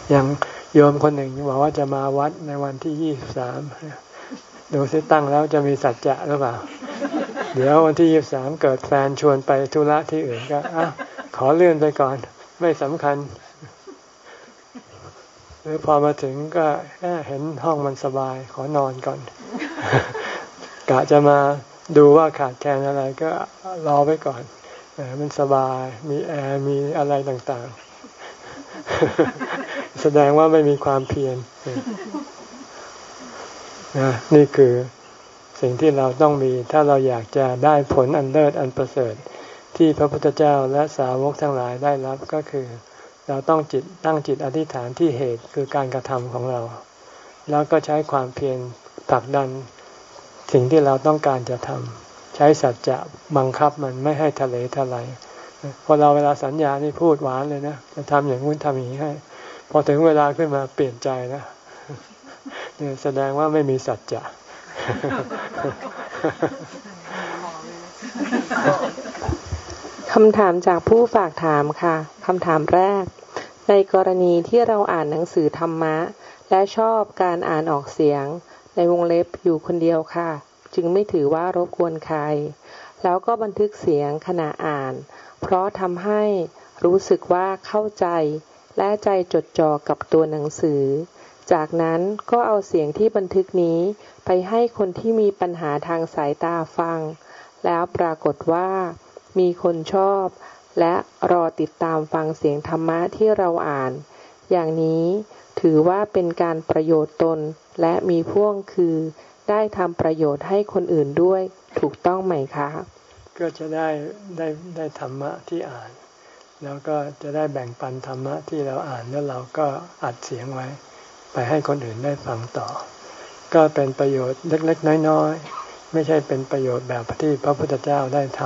อย่างโยมคนหนึ่งบอกว่าจะมาวัดในวันที่ยี่สิบสามดูซิตั้งแล้วจะมีสัจจะหรือเปล่า เดี๋ยววันที่ยี่สามเกิดแฟนชวนไปธุระที่อื่นก็อะขอเลื่อนไปก่อน ไม่สำคัญ หรือพอมาถึงก็เห็นห้องมันสบาย ขอนอนก่อน กะจะมาดูว่าขาดแคลนอะไรก็รอไว้ก่อนมันสบายมีแอร์มีอะไรต่างๆ แสดงว่าไม่มีความเพียรนะนี่คือสิ่งที่เราต้องมี ถ้าเราอยากจะได้ผลอันเลิศอันประเสริฐ ที่พระพุทธเจ้าและสาวกทั้งหลายได้รับก็คือ เราต้องจิตตั้งจิตอธิษฐานที่เหตุคือการกระทำของเรา แล้วก็ใช้ความเพียรผลักดัน สิ่งที่เราต้องการจะทำใช้สัจจะบังคับมันไม่ให้ทะเลทลายพอเราเวลาสัญญานี่พูดหวานเลยนะจะทำอย่างนู้นทำอย่างนี้ให้พอถึงเวลาขึ้นมาเปลี่ยนใจนะเนี่ยแสดงว่าไม่มีสัจจะคำถามจากผู้ฝากถามค่ะคำถามแรก ในกรณีที่เราอ่านหนังสือธรรมะ และชอบการอ่านออกเสียง ในวงเล็บอยู่คนเดียวค่ะ จึงไม่ถือว่ารบกวนใคร แล้วก็บันทึกเสียงขณะอ่าน เพราะทำให้รู้สึกว่าเข้าใจ และใจจดจ่อกับตัวหนังสือ จากนั้นก็เอาเสียงที่บันทึกนี้ไปให้คนที่มีปัญหาทางสายตาฟัง แล้วปรากฏว่า มีคนชอบ และรอติดตามฟังเสียงธรรมะที่เราอ่าน อย่างนี้ ถือว่าเป็นการประโยชน์ตน และมีพ่วงคือ ได้ทำประโยชน์ให้คนอื่นด้วย ถูกต้องไหมคะ ก็จะได้ได้ได้ธรรมะที่อ่าน แล้วก็จะได้แบ่งปันธรรมะที่เราอ่านแล้วเราก็อัดเสียงไว้ ไปให้คนอื่นได้ฟังต่อ ก็เป็นประโยชน์เล็กๆน้อยๆไม่ใช่เป็นประโยชน์แบบที่พระพุทธเจ้าได้ท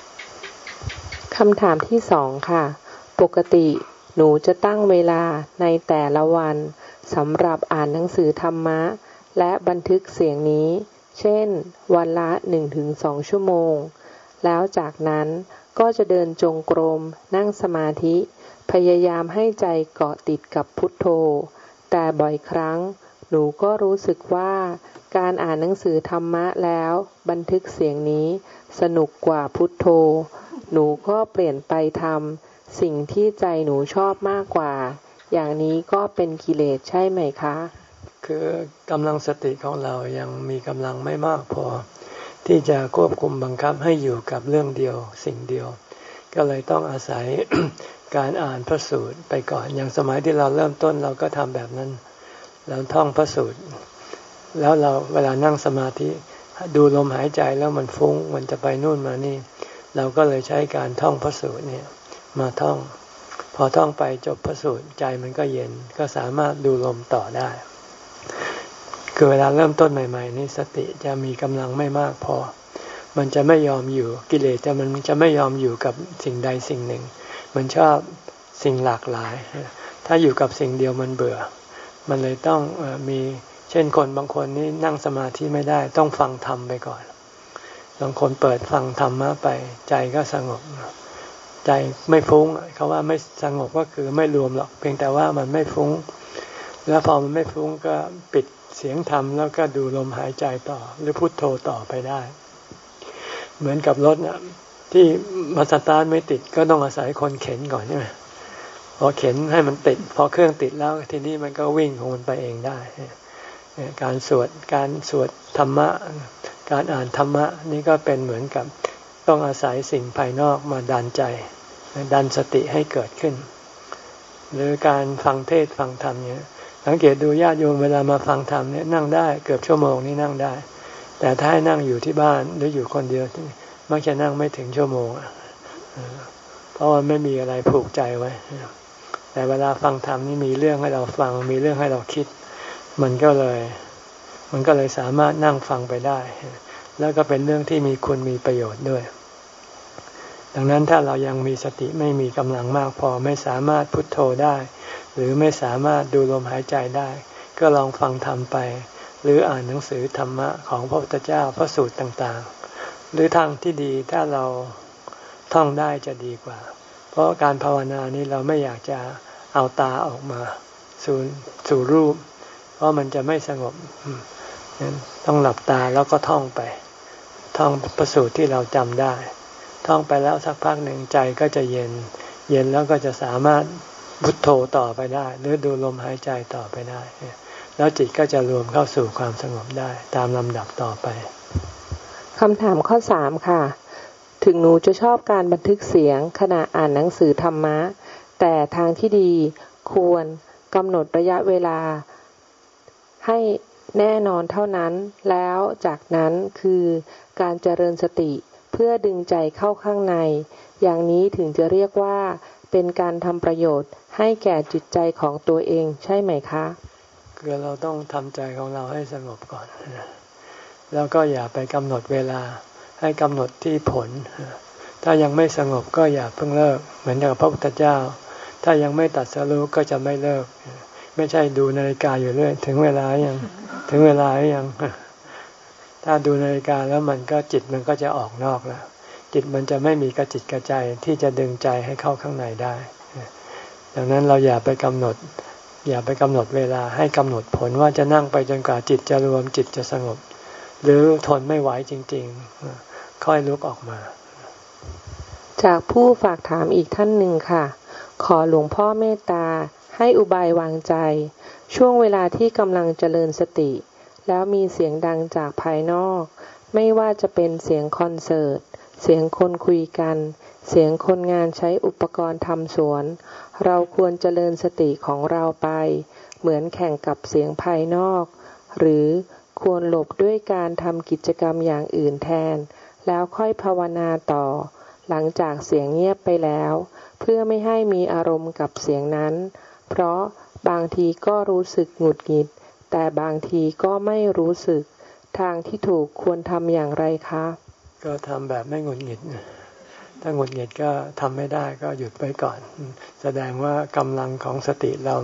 ำคำถามที่สองค่ะ ปกติ หนูจะตั้งเวลาในแต่ละวันสำหรับอ่านหนังสือธรรมะ และบันทึกเสียงนี้ เช่น วันละหนึ่งถึงสองชั่วโมง แล้วจากนั้นก็จะเดินจงกรม นั่งสมาธิ พยายามให้ใจเกาะติดกับพุทโธ แต่บ่อยครั้ง หนูก็รู้สึกว่าการอ่านหนังสือธรรมะแล้ว บันทึกเสียงนี้ สนุกกว่าพุทโธ หนูก็เปลี่ยนไปทำ สิ่งที่ใจหนูชอบมากกว่า อย่างนี้ก็เป็นกิเลสใช่ไหมคะ คือกำลังสติของเรายังมีกำลังไม่มากพอ ที่จะควบคุมบังคับให้อยู่กับเรื่องเดียว สิ่งเดียว ก็เลยต้องอาศัยการอ่านพระสูตรไปก่อน อย่างสมัยที่เราเริ่มต้นเราก็ทำแบบนั้น เราท่องพระสูตร แล้วเราเวลานั่งสมาธิดูลมหายใจแล้วมันฟุง้ง มันจะไปนู่นมานี่ เราก็เลยใช้การท่องพระสูตรเนี่ย มาท่อง พอท่องไปจบพระสูตรใจมันก็เย็นก็สามารถดูลมต่อได้ คือเวลาเริ่มต้นใหม่ ๆ นี่สติจะมีกำลังไม่มากพอ มันจะไม่ยอมอยู่กิเลสจะมันจะไม่ยอมอยู่กับสิ่งใดสิ่งหนึ่ง มันชอบสิ่งหลากหลาย ถ้าอยู่กับสิ่งเดียวมันเบื่อ มันเลยต้องมีเช่นคนบางคนนี่นั่งสมาธิไม่ได้ต้องฟังธรรมไปก่อนบางคนเปิดฟังธรรมะไปใจก็สงบ ใจไม่ฟุ้งเขาว่าไม่สงบก็คือไม่รวมหรอกเพียงแต่ว่ามันไม่ฟุ้ง แล้วพอมันไม่ฟุ้งก็ปิดเสียงธรรมแล้วก็ดูลมหายใจต่อ หรือพุโทโธต่อไปได้ เหมือนกับรถนะที่มาสตาร์ทไม่ติดก็ต้องอาศัยคนเข็นก่อนใช่ไหมพอเข็นให้มันติด พอเครื่องติดแล้วทีนี้มันก็วิ่งของมันไปเองได้ การสวดการสวดธรรมะ การอ่านธรรมะ นี่ก็เป็นเหมือนกับ ต้องอาศัยสิ่งภายนอกมาดันใจ ดันสติให้เกิดขึ้น หรือการฟังเทศฟังธรรมเนี่ยสังเกตดูญาติโยมเวลามาฟังธรรมเนี่ยนั่งได้เกือบชั่วโมงนี่นั่งได้ แต่ถ้าให้นั่งอยู่ที่บ้านหรืออยู่คนเดียวมักจะนั่งไม่ถึงชั่วโมงเพราะว่าไม่มีอะไรผูกใจไว้ แต่เวลาฟังธรรมนี่มีเรื่องให้เราฟัง มีเรื่องให้เราคิด มันก็เลย มันก็เลยสามารถนั่งฟังไปได้ แล้วก็เป็นเรื่องที่มีคุณมีประโยชน์ด้วย ดังนั้นถ้าเรายังมีสติไม่มีกำลังมากพอไม่สามารถพุทโธได้ หรือไม่สามารถดูลมหายใจได้ ก็ลองฟังธรรมไป หรืออ่านหนังสือธรรมะของพระพุทธเจ้าพระสูตรต่างๆ หรือทางที่ดีถ้าเราท่องได้จะดีกว่า เพราะการภาวนานี้เราไม่อยากจะเอาตาออกมา สู่สู่รูป เพราะมันจะไม่สงบต้องหลับตาแล้วก็ท่องไป ท่องประสูตรที่เราจำได้ ท่องไปแล้วสักพักหนึ่งใจก็จะเย็น เย็นแล้วก็จะสามารถพุทโธต่อไปได้ หรือดูลมหายใจต่อไปได้ แล้วจิตก็จะรวมเข้าสู่ความสงบได้ตามลำดับต่อไปคำถามข้อสามค่ะ ถึงหนูจะชอบการบันทึกเสียงขณะอ่านหนังสือธรรมะ แต่ทางที่ดีควรกำหนดระยะเวลา ให้แน่นอนเท่านั้น แล้วจากนั้นคือการเจริญสติ พื่อดึงใจเข้าข้างใน อย่างนี้ถึงจะเรียกว่า เป็นการทำประโยชน์ให้แก่จิตใจของตัวเองใช่ไหมคะคือเราต้องทำใจของเราให้สงบก่อน แล้วก็อย่าไปกำหนดเวลา ให้กำหนดที่ผล ถ้ายังไม่สงบก็อย่าเพิ่งเลิก เหมือนอย่างพระพุทธเจ้า ถ้ายังไม่ตัดสรู้ก็จะไม่เลิก ไม่ใช่ดูนาฬิกาอยู่เรื่อย ถึงเวลายัง ถึงเวลายัง ถ้าดูนาฬิกาแล้วมันก็จิตมันก็จะออกนอกแล้ว จิตมันจะไม่มีกระจิตกระใจที่จะดึงใจให้เข้าข้างในได้ ดังนั้นเราอย่าไปกำหนด อย่าไปกำหนดเวลาให้กำหนดผลว่าจะนั่งไปจนกว่าจิตจะรวมจิตจะสงบ หรือทนไม่ไหวจริง ๆ ค่อยลุกออกมา จากผู้ฝากถามอีกท่านหนึ่งค่ะ ขอหลวงพ่อเมตตาให้อุบายวางใจ ช่วงเวลาที่กำลังเจริญสติ แล้วมีเสียงดังจากภายนอก ไม่ว่าจะเป็นเสียงคอนเสิร์ต เสียงคนคุยกัน เสียงคนงานใช้อุปกรณ์ทำสวน เราควรเจริญสติของเราไป เหมือนแข่งกับเสียงภายนอก หรือควรหลบด้วยการทำกิจกรรมอย่างอื่นแทน แล้วค่อยภาวนาต่อ หลังจากเสียงเงียบไปแล้ว เพื่อไม่ให้มีอารมณ์กับเสียงนั้น เพราะบางทีก็รู้สึกหงุดหงิด แต่บางทีก็ไม่รู้สึก ทางที่ถูกควรทำอย่างไรคะ ก็ทำแบบไม่หงุดหงิด ถ้าหงุดหงิดก็ทำไม่ได้ก็หยุดไปก่อน แสดงว่ากำลังของสติเรา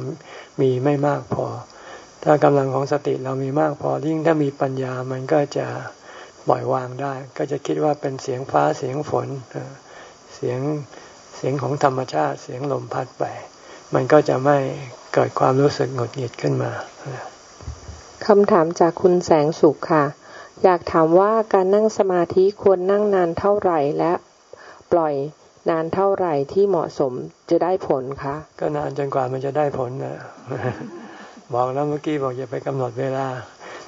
มีไม่มากพอ ถ้ากำลังของสติเรามีมากพอยิ่งถ้ามีปัญญามันก็จะปล่อยวางได้ ก็จะคิดว่าเป็นเสียงฟ้าเสียงฝนเสียงเสียงของธรรมชาติเสียงลมพัดไป มันก็จะไม่เกิดความรู้สึกหงุดหงิดขึ้นมา คำถามจากคุณแสงสุขค่ะ อยากถามว่าการนั่งสมาธิควรนั่งนานเท่าไหร่และปล่อยนานเท่าไหร่ที่เหมาะสมจะได้ผลคะก็นานจนกว่ามันจะได้ผลนะบอกแล้วเมื่อกี้บอกอย่าไปกำหนดเวลา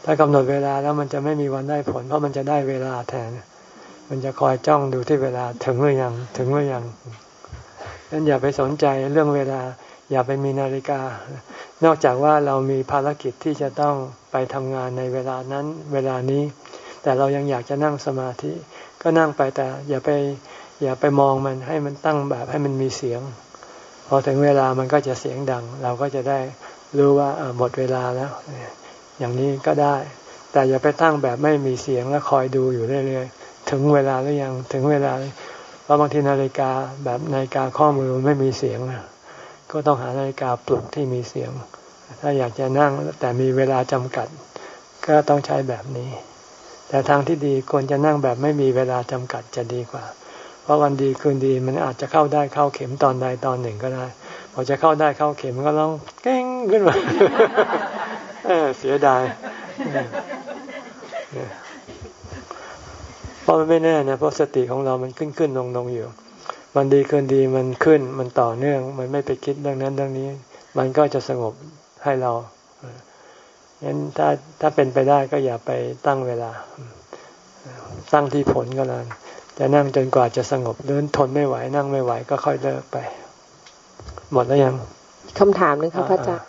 ถ้ากำหนดเวลาแล้วมันจะไม่มีวันได้ผล เพราะมันจะได้เวลาแทน มันจะคอยจ้องดูที่เวลาถึงหรือยังถึงหรือยังนั้นอย่าไปสนใจเรื่องเวลา อย่าไปมีนาฬิกา นอกจากว่าเรามีภารกิจที่จะต้องไปทำงานในเวลานั้นเวลานี้ แต่เรายังอยากจะนั่งสมาธิ ก็นั่งไปแต่อย่าไปอย่าไปมองมันให้มันตั้งแบบให้มันมีเสียง พอถึงเวลามันก็จะเสียงดัง เราก็จะได้รู้ว่าหมดเวลาแล้ว อย่างนี้ก็ได้ แต่อย่าไปตั้งแบบไม่มีเสียงแล้วคอยดูอยู่เรื่อยๆ ถึงเวลาหรือยังถึงเวลาเพราะบางทีนาฬิกาแบบนาฬิกาข้อมือไม่มีเสียงนะ ก็ต้องหานาฬิกาปลุกที่มีเสียง ถ้าอยากจะนั่งแต่มีเวลาจำกัด ก็ต้องใช้แบบนี้ แต่ทางที่ดีควรจะนั่งแบบไม่มีเวลาจำกัดจะดีกว่า เพราะวันดีคืนดีมันอาจจะเข้าได้เข้าเข็มตอนใดตอนหนึ่งก็ได้ พอจะเข้าได้เข้าเข็มก็ร้องเก้งขึ้นมาเสียดายเพราะมันไม่แน่นะเพราะสติของเรามันขึ้นขึ้นลงลงอยู่ วันดีคืนดีมันขึ้นมันต่อเนื่อง มันไม่ไปคิดเรื่องนั้นเรื่องนี้ มันก็จะสงบให้เรางั้นถ้าถ้าเป็นไปได้ก็อย่าไปตั้งเวลา ตั้งที่ผลก็แล้วจะนั่งจนกว่าจะสงบเดินทนไม่ไหว นั่งไม่ไหวก็ค่อยเลิกไป หมดแล้วยังคำถามนึงครับพระอาจารย์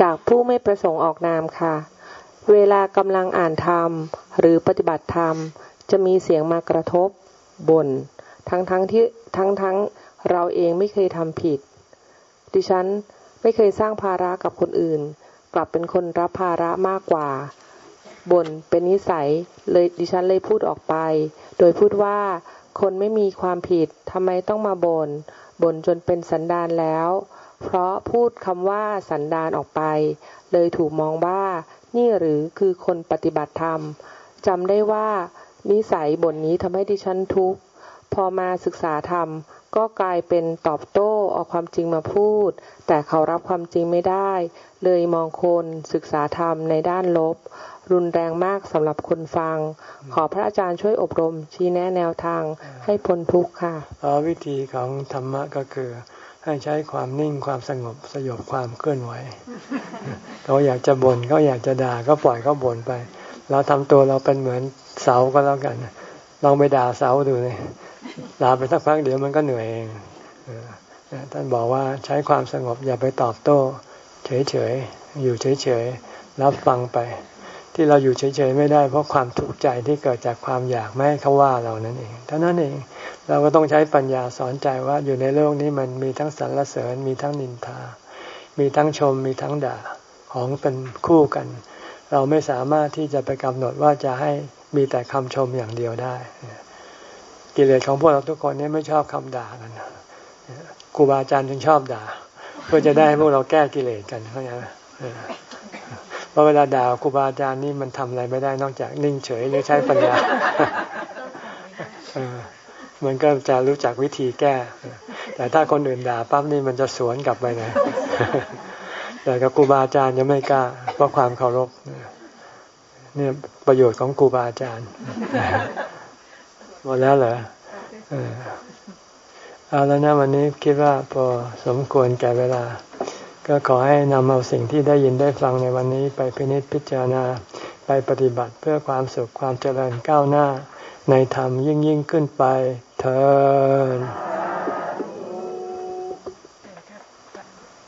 จากผู้ไม่ประสงค์ออกนามค่ะ เวลากำลังอ่านธรรม หรือปฏิบัติธรรม จะมีเสียงมากระทบ บน่น ทั้งทั้งที่ทั้งทั้งเราเองไม่เคยทำผิด ดิฉันไม่เคยสร้างภาระกับคนอื่น กลับเป็นคนรับภาระมากกว่าบ่นเป็นนิสัยเลยดิฉันเลยพูดออกไป โดยพูดว่าคนไม่มีความผิดทำไมต้องมาบน่นบ่นจนเป็นสันดานแล้ว เพราะพูดคำว่าสันดานออกไป เลยถูกมองว่า นี่หรือคือคนปฏิบัติธรรมจำได้ว่า นิสัยบ่นนี้ทำให้ดิฉันทุกข์ พอมาศึกษาธรรมก็กลายเป็นตอบโต้เอาความจริงมาพูด แต่เขารับความจริงไม่ได้ เลยมองคนศึกษาธรรมในด้านลบ รุนแรงมากสำหรับคนฟัง ขอพระอาจารย์ช่วยอบรม ชี้แนะแนวทางให้พ้นทุกข์ค่ะวิธีของธรรมะก็คือ ให้ใช้ความนิ่งความสงบสยบความเคลื่อนไหวเราอยากจะบน่นก็อยากจะด่าก็ปล่อยเขาบ่นไป เราทำตัวเราเป็นเหมือนเสาก็แล้วกัน ลองไปด่าเสาดูเลยด่าไปสักพักเดี๋ยวมันก็เหนื่อยเองท่านบอกว่าใช้ความสงบอย่าไปตอบโต้ เฉยๆ อยู่เฉยๆ รับฟังไป ที่เราอยู่เฉยๆ ไม่ได้เพราะความทุกข์ใจที่เกิดจากความอยากไม่ให้เขาว่าเรานั่นเองเท่านั้นเองเราก็ต้องใช้ปัญญาสอนใจว่าอยู่ในโลกนี้มันมีทั้งสรรเสริญมีทั้งนินทา มีทั้งชมมีทั้งด่าของเป็นคู่กัน เราไม่สามารถที่จะไปกำหนดว่าจะให้ มีแต่คำชมอย่างเดียวได้ กิเลสของพวกเราทุกคนนี่ไม่ชอบคำด่ากันครูบาอาจารย์จึงชอบด่า เพื่อจะได้พวกเราแก้กิเลสกันเข้าใจไหมเพราะเวลาด่าครูบาอาจารย์นี่มันทำอะไรไม่ได้นอกจากนิ่งเฉยหรือใช้ปัญญามันก็จะรู้จักวิธีแก้ แต่ถ้าคนอื่นด่าปั๊บนี่มันจะสวนกลับไปนะแต่กับครูบาอาจารย์ยังไม่กล้าเพราะความเคารพ เนี่ยประโยชน์ของครูบาอาจารย์หมดแล้วเหรอเอาแล้วนะวันนี้คิดว่าพอสมควรแก่เวลา ก็ขอให้นำเอาสิ่งที่ได้ยินได้ฟังในวันนี้ไปพินิจพิจารณาไปปฏิบัติเพื่อความสุขความเจริญก้าวหน้า ในธรรมยิ่งยิ่งขึ้นไปเธอ